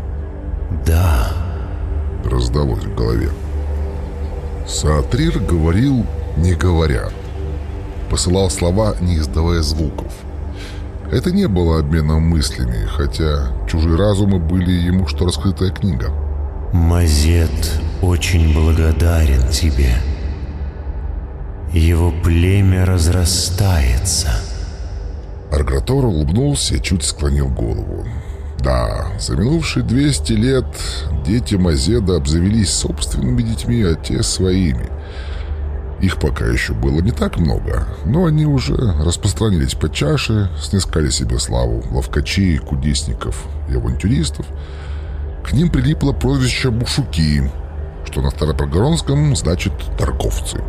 [SPEAKER 6] «Да», —
[SPEAKER 1] раздалось в голове. Саатрир говорил, не говоря. Посылал слова, не издавая звуков. Это не было обменом мыслями, хотя чужие разумы были ему, что раскрытая книга.
[SPEAKER 6] «Мазет очень благодарен тебе». Его племя разрастается.
[SPEAKER 1] Аргратор улыбнулся и чуть склонил голову. Да, за минувшие 200 лет дети Мазеда обзавелись собственными детьми, а те своими. Их пока еще было не так много, но они уже распространились по чаше, снискали себе славу ловкачей, кудесников и авантюристов. К ним прилипло прозвище «бушуки», что на старопрогоронском значит «торговцы».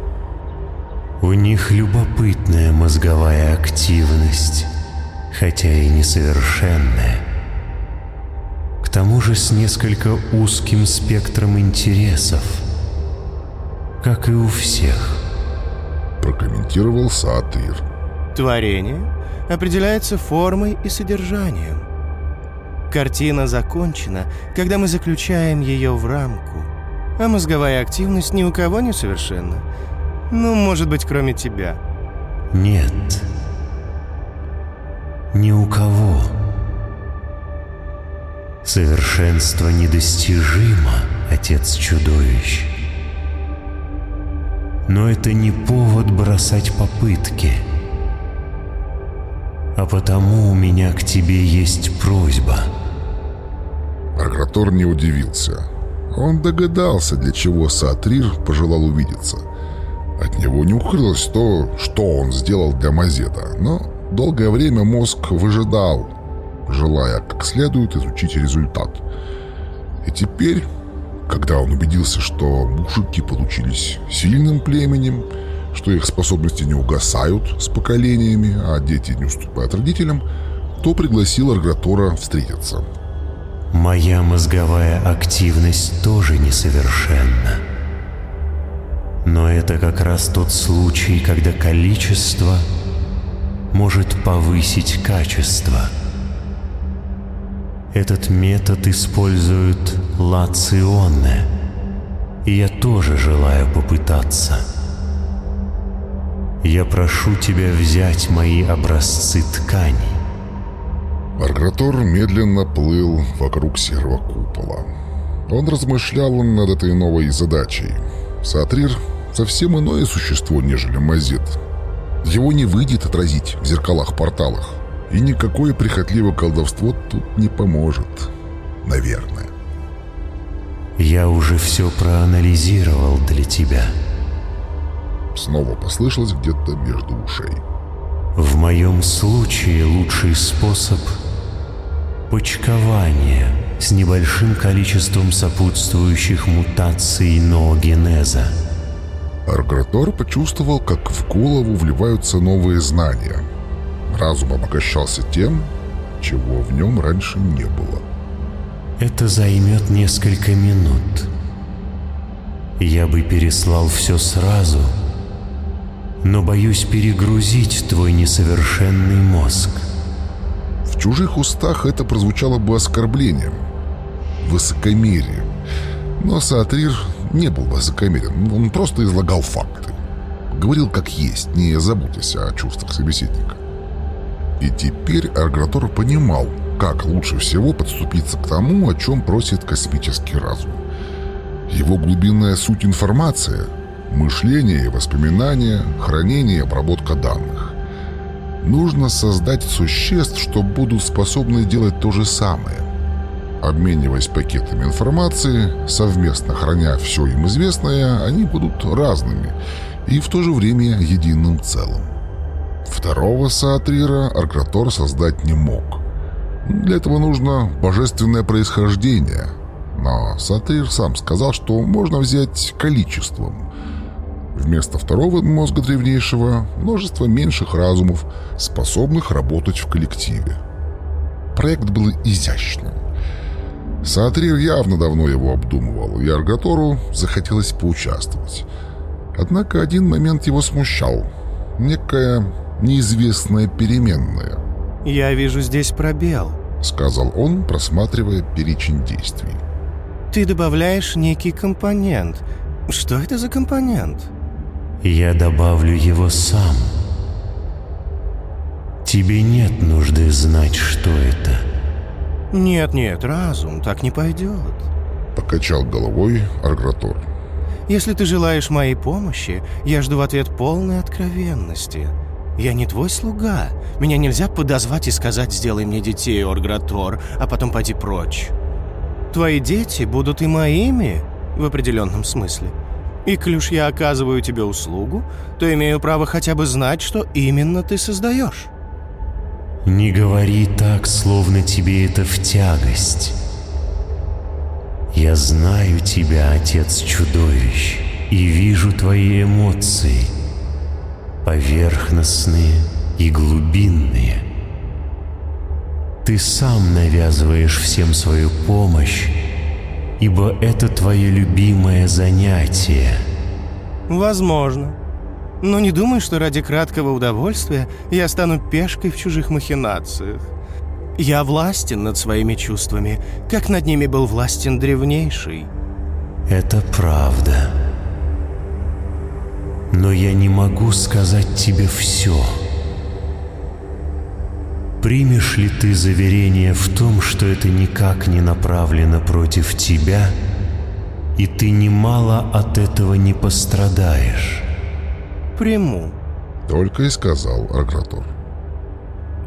[SPEAKER 6] У них любопытная мозговая активность, хотя и несовершенная. К тому же с несколько узким спектром интересов, как и у всех.
[SPEAKER 1] Прокомментировал Саатыр.
[SPEAKER 11] Творение определяется формой и содержанием. Картина закончена, когда мы заключаем ее в рамку, а мозговая активность ни у кого не совершенна. Ну, может быть, кроме тебя.
[SPEAKER 6] Нет. Ни у кого. Совершенство недостижимо, отец чудовищ. Но это не повод бросать попытки. А потому у меня к тебе есть просьба.
[SPEAKER 1] Агратор не удивился. Он догадался, для чего Саатрир пожелал увидеться. От него не укрылось то, что он сделал для Мазеда, но долгое время мозг выжидал, желая как следует изучить результат. И теперь, когда он убедился, что мужики получились сильным племенем, что их способности не угасают с поколениями, а дети не уступают родителям, то пригласил Аргратора встретиться.
[SPEAKER 6] Моя мозговая активность тоже несовершенна. Но это как раз тот случай, когда количество может повысить качество. Этот метод используют лационны, и я тоже желаю попытаться. Я прошу тебя взять мои образцы тканей.
[SPEAKER 1] Аргратор медленно плыл вокруг серого купола. Он размышлял над этой новой задачей. Сатрир совсем иное существо, нежели Мазет. Его не выйдет отразить в зеркалах-порталах. И никакое прихотливое колдовство тут не поможет. Наверное.
[SPEAKER 6] Я уже все проанализировал для тебя.
[SPEAKER 1] Снова послышалось где-то между ушей.
[SPEAKER 6] В моем случае лучший способ – почкование с небольшим количеством сопутствующих мутаций ноогенеза.
[SPEAKER 1] Аргратор почувствовал, как в голову вливаются новые знания. Разум обогащался тем, чего в нем раньше не было.
[SPEAKER 6] Это займет несколько минут. Я бы переслал все сразу, но боюсь перегрузить твой несовершенный мозг.
[SPEAKER 1] В чужих устах это прозвучало бы оскорблением, высокомерием. Но Саатрир не был высокомерен, он просто излагал факты. Говорил как есть, не заботясь о чувствах собеседника. И теперь Аргратор понимал, как лучше всего подступиться к тому, о чем просит космический разум. Его глубинная суть информация, мышление воспоминания, хранение обработка данных. Нужно создать существ, что будут способны делать то же самое. Обмениваясь пакетами информации, совместно храня все им известное, они будут разными и в то же время единым целым. Второго Саатрира Аркратор создать не мог. Для этого нужно божественное происхождение. Но Саатрир сам сказал, что можно взять количеством. Вместо второго мозга древнейшего множество меньших разумов, способных работать в коллективе. Проект был изящным. Саатрир явно давно его обдумывал, и Аргатору захотелось поучаствовать. Однако один момент его смущал. Некая неизвестная переменная.
[SPEAKER 11] «Я вижу здесь пробел», —
[SPEAKER 1] сказал он, просматривая перечень действий.
[SPEAKER 11] «Ты добавляешь некий компонент. Что это за компонент?»
[SPEAKER 6] «Я добавлю его сам. Тебе нет нужды знать, что это».
[SPEAKER 11] «Нет-нет, разум, так не пойдет».
[SPEAKER 1] Покачал головой Аргратор.
[SPEAKER 11] Если ты желаешь моей помощи, я жду в ответ полной откровенности. Я не твой слуга. Меня нельзя подозвать и сказать «сделай мне детей, Оргратор», а потом пойти прочь. Твои дети будут и моими в определенном смысле. И клюш я оказываю тебе услугу, то имею право хотя бы знать, что именно ты создаешь.
[SPEAKER 6] Не говори так, словно тебе это в тягость. Я знаю тебя, Отец Чудовищ, и вижу твои эмоции, поверхностные и глубинные. Ты сам навязываешь всем свою помощь, ибо это твое любимое занятие.
[SPEAKER 11] Возможно. Но не думай, что ради краткого удовольствия я стану пешкой в чужих махинациях. Я властен над своими чувствами, как над ними был властен древнейший.
[SPEAKER 6] Это правда. Но я не могу сказать тебе все. Примешь ли ты заверение в том, что это никак не направлено против тебя, и ты немало от этого не пострадаешь?
[SPEAKER 11] Приму.
[SPEAKER 1] Только и сказал Аргратор.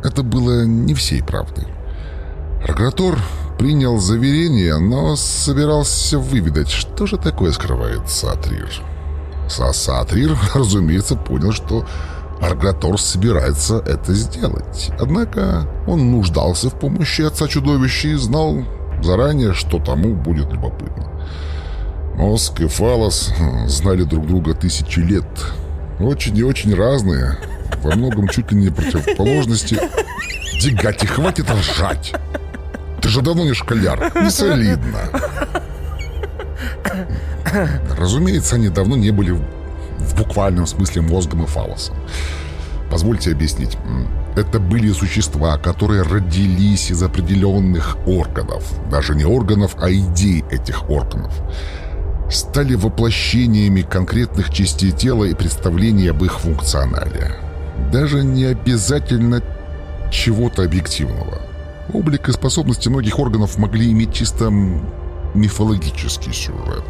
[SPEAKER 1] Это было не всей правдой. Аргратор принял заверение, но собирался выведать, что же такое скрывает Саатрир. А Саатрир, разумеется, понял, что Аргратор собирается это сделать. Однако он нуждался в помощи отца чудовища и знал заранее, что тому будет любопытно. Мозг и Фалос знали друг друга тысячи лет. Очень и очень разные. Во многом чуть ли не противоположности. Дигати, хватит ржать. Ты же давно не школяр. Не солидно. Разумеется, они давно не были в буквальном смысле мозгом и фалосом. Позвольте объяснить. Это были существа, которые родились из определенных органов. Даже не органов, а идей этих органов. Стали воплощениями конкретных частей тела и представлений об их функционале. Даже не обязательно чего-то объективного. Облик и способности многих органов могли иметь чисто мифологический сюжет.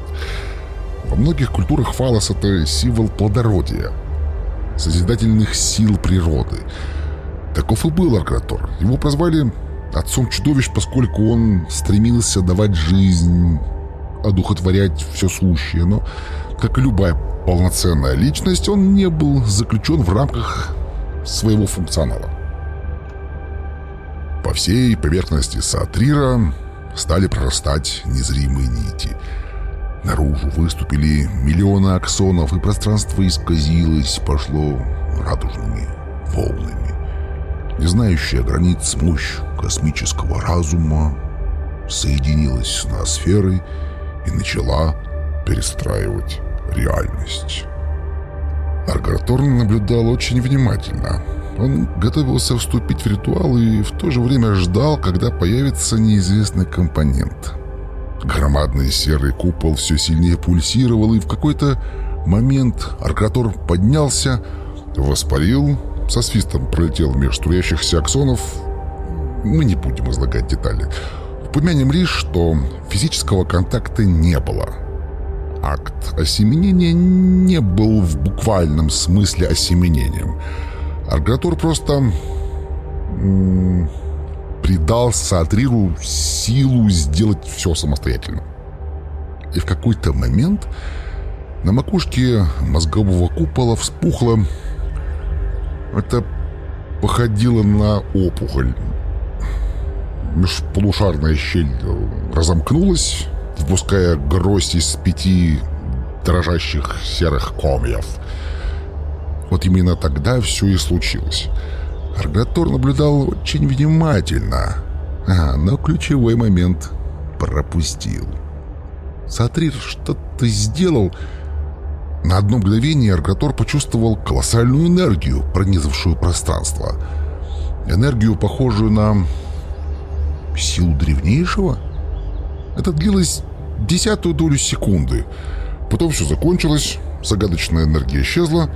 [SPEAKER 1] Во многих культурах фалос — это символ плодородия, созидательных сил природы. Таков и был Аргратор. Его прозвали отцом чудовищ, поскольку он стремился давать жизнь, одухотворять все сущее. Но, как и любая полноценная личность, он не был заключен в рамках своего функционала. По всей поверхности Саатрира стали прорастать незримые нити — Наружу выступили миллионы аксонов, и пространство исказилось, пошло радужными волнами. Не знающая границ мощь космического разума соединилась с ноосферой и начала перестраивать реальность. Аргаторн наблюдал очень внимательно. Он готовился вступить в ритуал и в то же время ждал, когда появится неизвестный компонент — Громадный серый купол все сильнее пульсировал, и в какой-то момент Аркатор поднялся, воспарил, со свистом пролетел меж струящихся аксонов. Мы не будем излагать детали. Упомянем лишь, что физического контакта не было. Акт осеменения не был в буквальном смысле осеменением. Аргратор просто придал Саатриру силу сделать все самостоятельно. И в какой-то момент на макушке мозгового купола вспухло... Это походило на опухоль. Межполушарная щель разомкнулась, впуская гроздь из пяти дрожащих серых комьев. Вот именно тогда все и случилось. Аргатор наблюдал очень внимательно, а, но ключевой момент пропустил. Сатрир что-то сделал. На одно мгновение Аргатор почувствовал колоссальную энергию, пронизавшую пространство. Энергию, похожую на силу древнейшего. Это длилось десятую долю секунды. Потом все закончилось, загадочная энергия исчезла,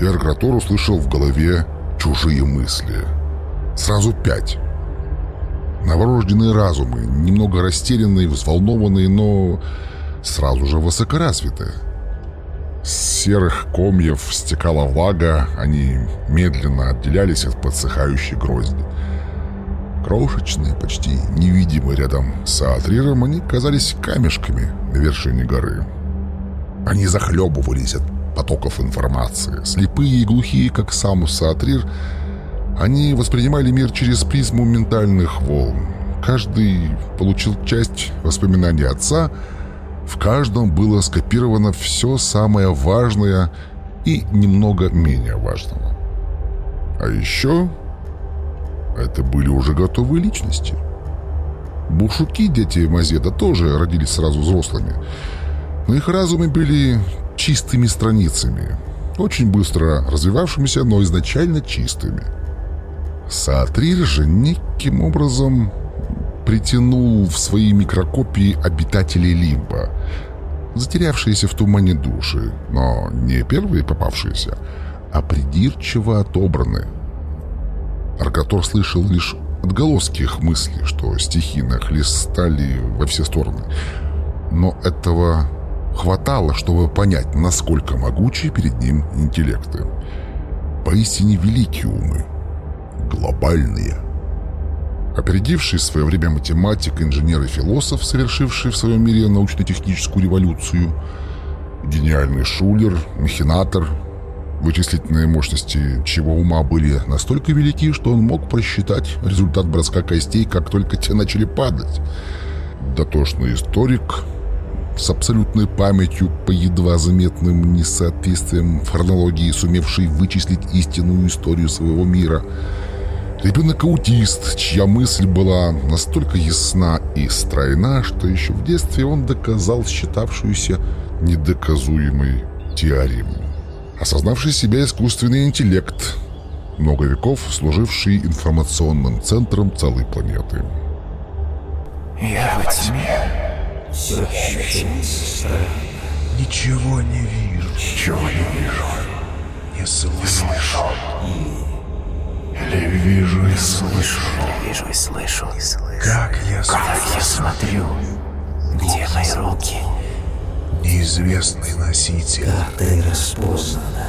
[SPEAKER 1] и Аргратор услышал в голове чужие мысли. Сразу пять. Новорожденные разумы, немного растерянные, взволнованные, но сразу же высокоразвитая. С серых комьев стекала влага, они медленно отделялись от подсыхающей грозди. Крошечные, почти невидимые рядом с Аатриром, они казались камешками на вершине горы. Они захлебывались от потоков информации. Слепые и глухие, как сам Саатрир, они воспринимали мир через призму ментальных волн. Каждый получил часть воспоминаний отца, в каждом было скопировано все самое важное и немного менее важного. А еще это были уже готовые личности. Бушуки, дети Мазеда, тоже родились сразу взрослыми. Но их разумы были чистыми страницами, очень быстро развивавшимися, но изначально чистыми. Саатрир же неким образом притянул в свои микрокопии обитателей Лимба, затерявшиеся в тумане души, но не первые попавшиеся, а придирчиво отобраны. Аркатор слышал лишь отголоски их мыслей, что стихийно хлестали во все стороны. Но этого хватало, чтобы понять, насколько могучи перед ним интеллекты. Поистине великие умы, глобальные. Опередивший в свое время математик, инженер и философ, совершивший в своем мире научно-техническую революцию, гениальный шулер, махинатор, вычислительные мощности чего ума были настолько велики, что он мог просчитать результат броска костей, как только те начали падать. Дотошный историк, с абсолютной памятью по едва заметным несоответствиям в хронологии, сумевший вычислить истинную историю своего мира. Ребенок-аутист, чья мысль была настолько ясна и стройна, что еще в детстве он доказал считавшуюся недоказуемой теорему. Осознавший себя искусственный интеллект, много веков служивший информационным центром целой планеты.
[SPEAKER 13] Я во тьме. Все ощущается.
[SPEAKER 14] Ничего не вижу.
[SPEAKER 13] Ничего не вижу.
[SPEAKER 14] Не слышу.
[SPEAKER 13] Или вижу и слышу.
[SPEAKER 14] Вижу и слышу. Как я
[SPEAKER 13] Как я смотрю. Где мои руки?
[SPEAKER 14] Неизвестный носитель.
[SPEAKER 13] Ты распознана.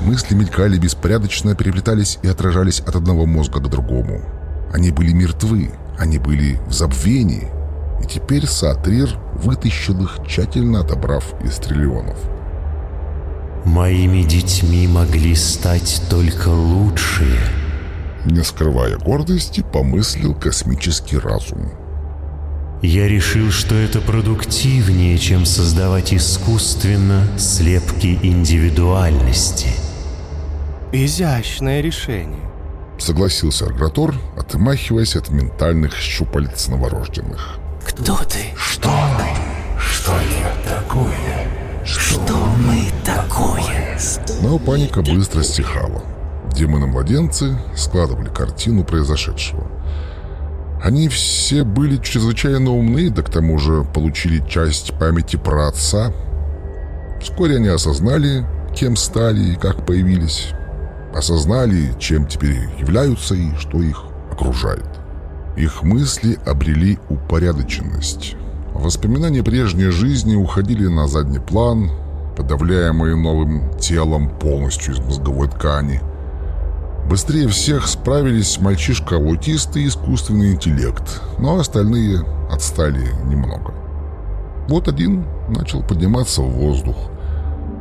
[SPEAKER 1] Мысли мелькали беспорядочно, переплетались и отражались от одного мозга к другому. Они были мертвы, они были в забвении. И теперь Сатрир вытащил их, тщательно отобрав из триллионов.
[SPEAKER 6] Моими детьми могли стать только лучшие.
[SPEAKER 1] Не скрывая гордости, помыслил космический разум.
[SPEAKER 6] Я решил, что это продуктивнее, чем создавать искусственно слепки индивидуальности.
[SPEAKER 11] Изящное решение.
[SPEAKER 1] Согласился Аргратор, отмахиваясь от ментальных щупалец новорожденных.
[SPEAKER 13] Кто ты? Что мы? Что я такое? Что мы такое?
[SPEAKER 1] Но паника быстро стихала. Демоны-младенцы складывали картину произошедшего. Они все были чрезвычайно умны, да к тому же получили часть памяти про отца. Вскоре они осознали, кем стали и как появились. Осознали, чем теперь являются и что их окружает. Их мысли обрели упорядоченность. Воспоминания прежней жизни уходили на задний план, подавляемые новым телом полностью из мозговой ткани. Быстрее всех справились мальчишка-аутист и искусственный интеллект, но остальные отстали немного. Вот один начал подниматься в воздух.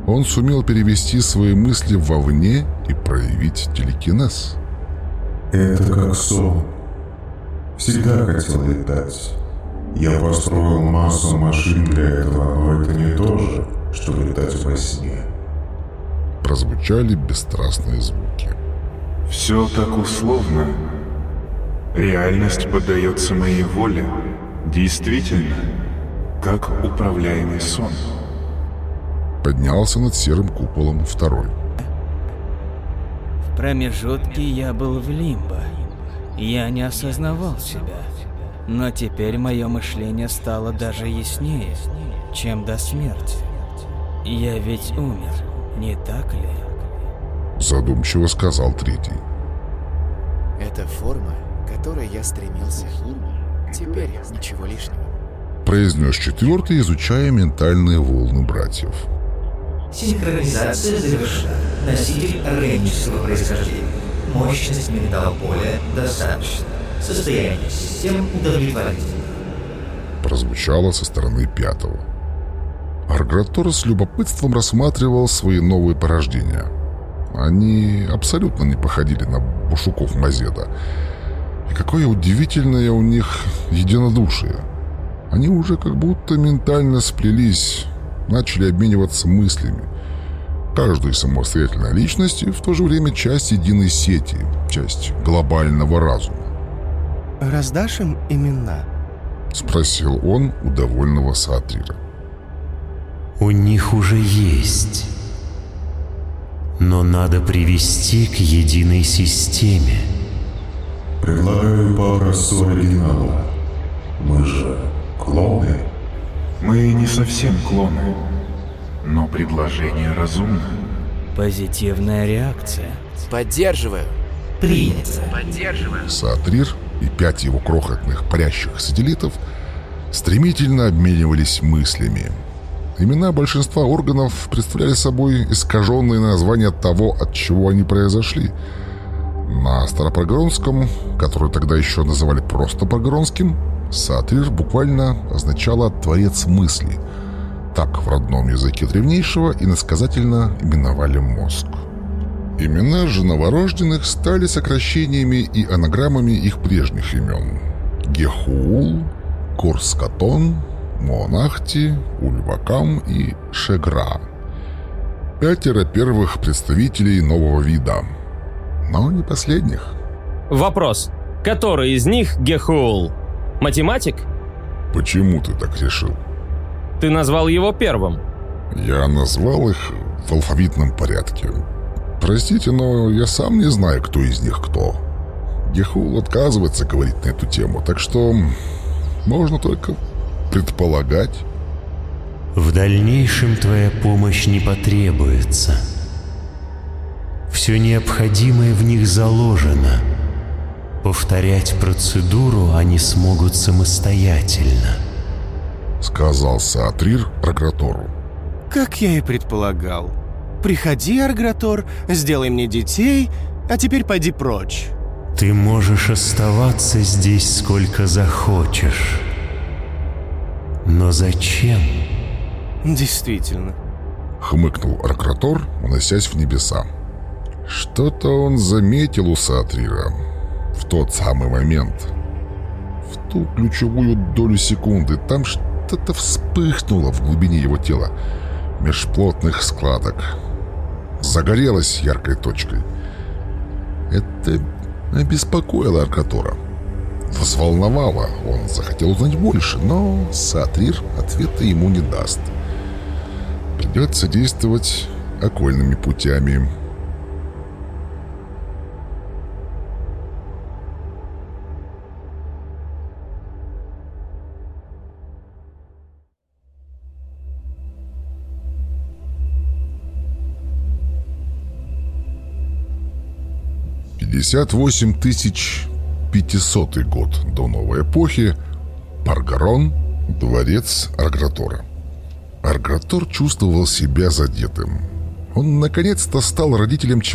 [SPEAKER 1] Он сумел перевести свои мысли вовне и проявить телекинез.
[SPEAKER 15] Это как сон. Всегда хотел летать. Я построил массу машин для этого, но это не то же, что летать во сне.
[SPEAKER 1] Прозвучали бесстрастные звуки.
[SPEAKER 16] Все так условно. Реальность поддается моей воле. Действительно, как управляемый сон.
[SPEAKER 1] Поднялся над серым куполом второй.
[SPEAKER 17] В промежутке я был в лимбо. Я не осознавал себя. Но теперь мое мышление стало даже яснее, чем до смерти. Я ведь умер, не так ли?
[SPEAKER 1] Задумчиво сказал третий.
[SPEAKER 18] Это форма, к которой я стремился. Теперь ничего лишнего.
[SPEAKER 1] произнес четвертый, изучая ментальные волны братьев.
[SPEAKER 18] Синхронизация завершена. Носитель органического происхождения. Мощность ментал поля достаточно. Состояние систем удовлетворительно.
[SPEAKER 1] Прозвучало со стороны пятого. Аргратор с любопытством рассматривал свои новые порождения. Они абсолютно не походили на бушуков Мазеда. И какое удивительное у них единодушие. Они уже как будто ментально сплелись, начали обмениваться мыслями. Каждая самостоятельная личность и в то же время часть единой сети, часть глобального разума.
[SPEAKER 11] «Раздашь им имена?»
[SPEAKER 1] — спросил он у довольного Саатрира.
[SPEAKER 6] «У них уже есть. Но надо привести к единой системе».
[SPEAKER 15] Предлагаю по образцу оригинала. Мы же клоны.
[SPEAKER 16] Мы не совсем клоны, но предложение разумно.
[SPEAKER 17] Позитивная реакция.
[SPEAKER 19] Поддерживаю.
[SPEAKER 18] Принято.
[SPEAKER 19] Поддерживаю.
[SPEAKER 1] Саатрир и пять его крохотных парящих сателлитов стремительно обменивались мыслями. Имена большинства органов представляли собой искаженные названия того, от чего они произошли. На старопрогронском, который тогда еще называли просто прогронским, Саатрир буквально означало «творец мысли». Так в родном языке древнейшего иносказательно именовали мозг. Имена же новорожденных стали сокращениями и анаграммами их прежних имен. Гехуул, Корскатон, Монахти, Ульвакам и Шегра. Пятеро первых представителей нового вида. Но не последних.
[SPEAKER 4] Вопрос. Который из них Гехуул? Математик?
[SPEAKER 1] Почему ты так решил?
[SPEAKER 4] Ты назвал его первым.
[SPEAKER 1] Я назвал их в алфавитном порядке. Простите, но я сам не знаю, кто из них кто. Гехул отказывается говорить на эту тему, так что можно только предполагать.
[SPEAKER 6] В дальнейшем твоя помощь не потребуется. Все необходимое в них заложено. Повторять процедуру они смогут самостоятельно.
[SPEAKER 1] Сказал Саатрир Програтору.
[SPEAKER 11] Как я и предполагал. Приходи, Аргратор, сделай мне детей, а теперь пойди прочь.
[SPEAKER 6] Ты можешь оставаться здесь сколько захочешь. Но зачем?
[SPEAKER 11] Действительно.
[SPEAKER 1] Хмыкнул Аркратор, уносясь в небеса. Что-то он заметил у Саатрира в тот самый момент. В ту ключевую долю секунды там что-то вспыхнуло в глубине его тела, меж плотных складок. Загорелось яркой точкой. Это обеспокоило Аркатора. Взволновало, он захотел узнать больше, но Сатрир ответа ему не даст. Придется действовать окольными путями. Пятьдесят восемь тысяч 500 год до новой эпохи, Паргарон, дворец Аргратора. Аргратор чувствовал себя задетым. Он наконец-то стал родителем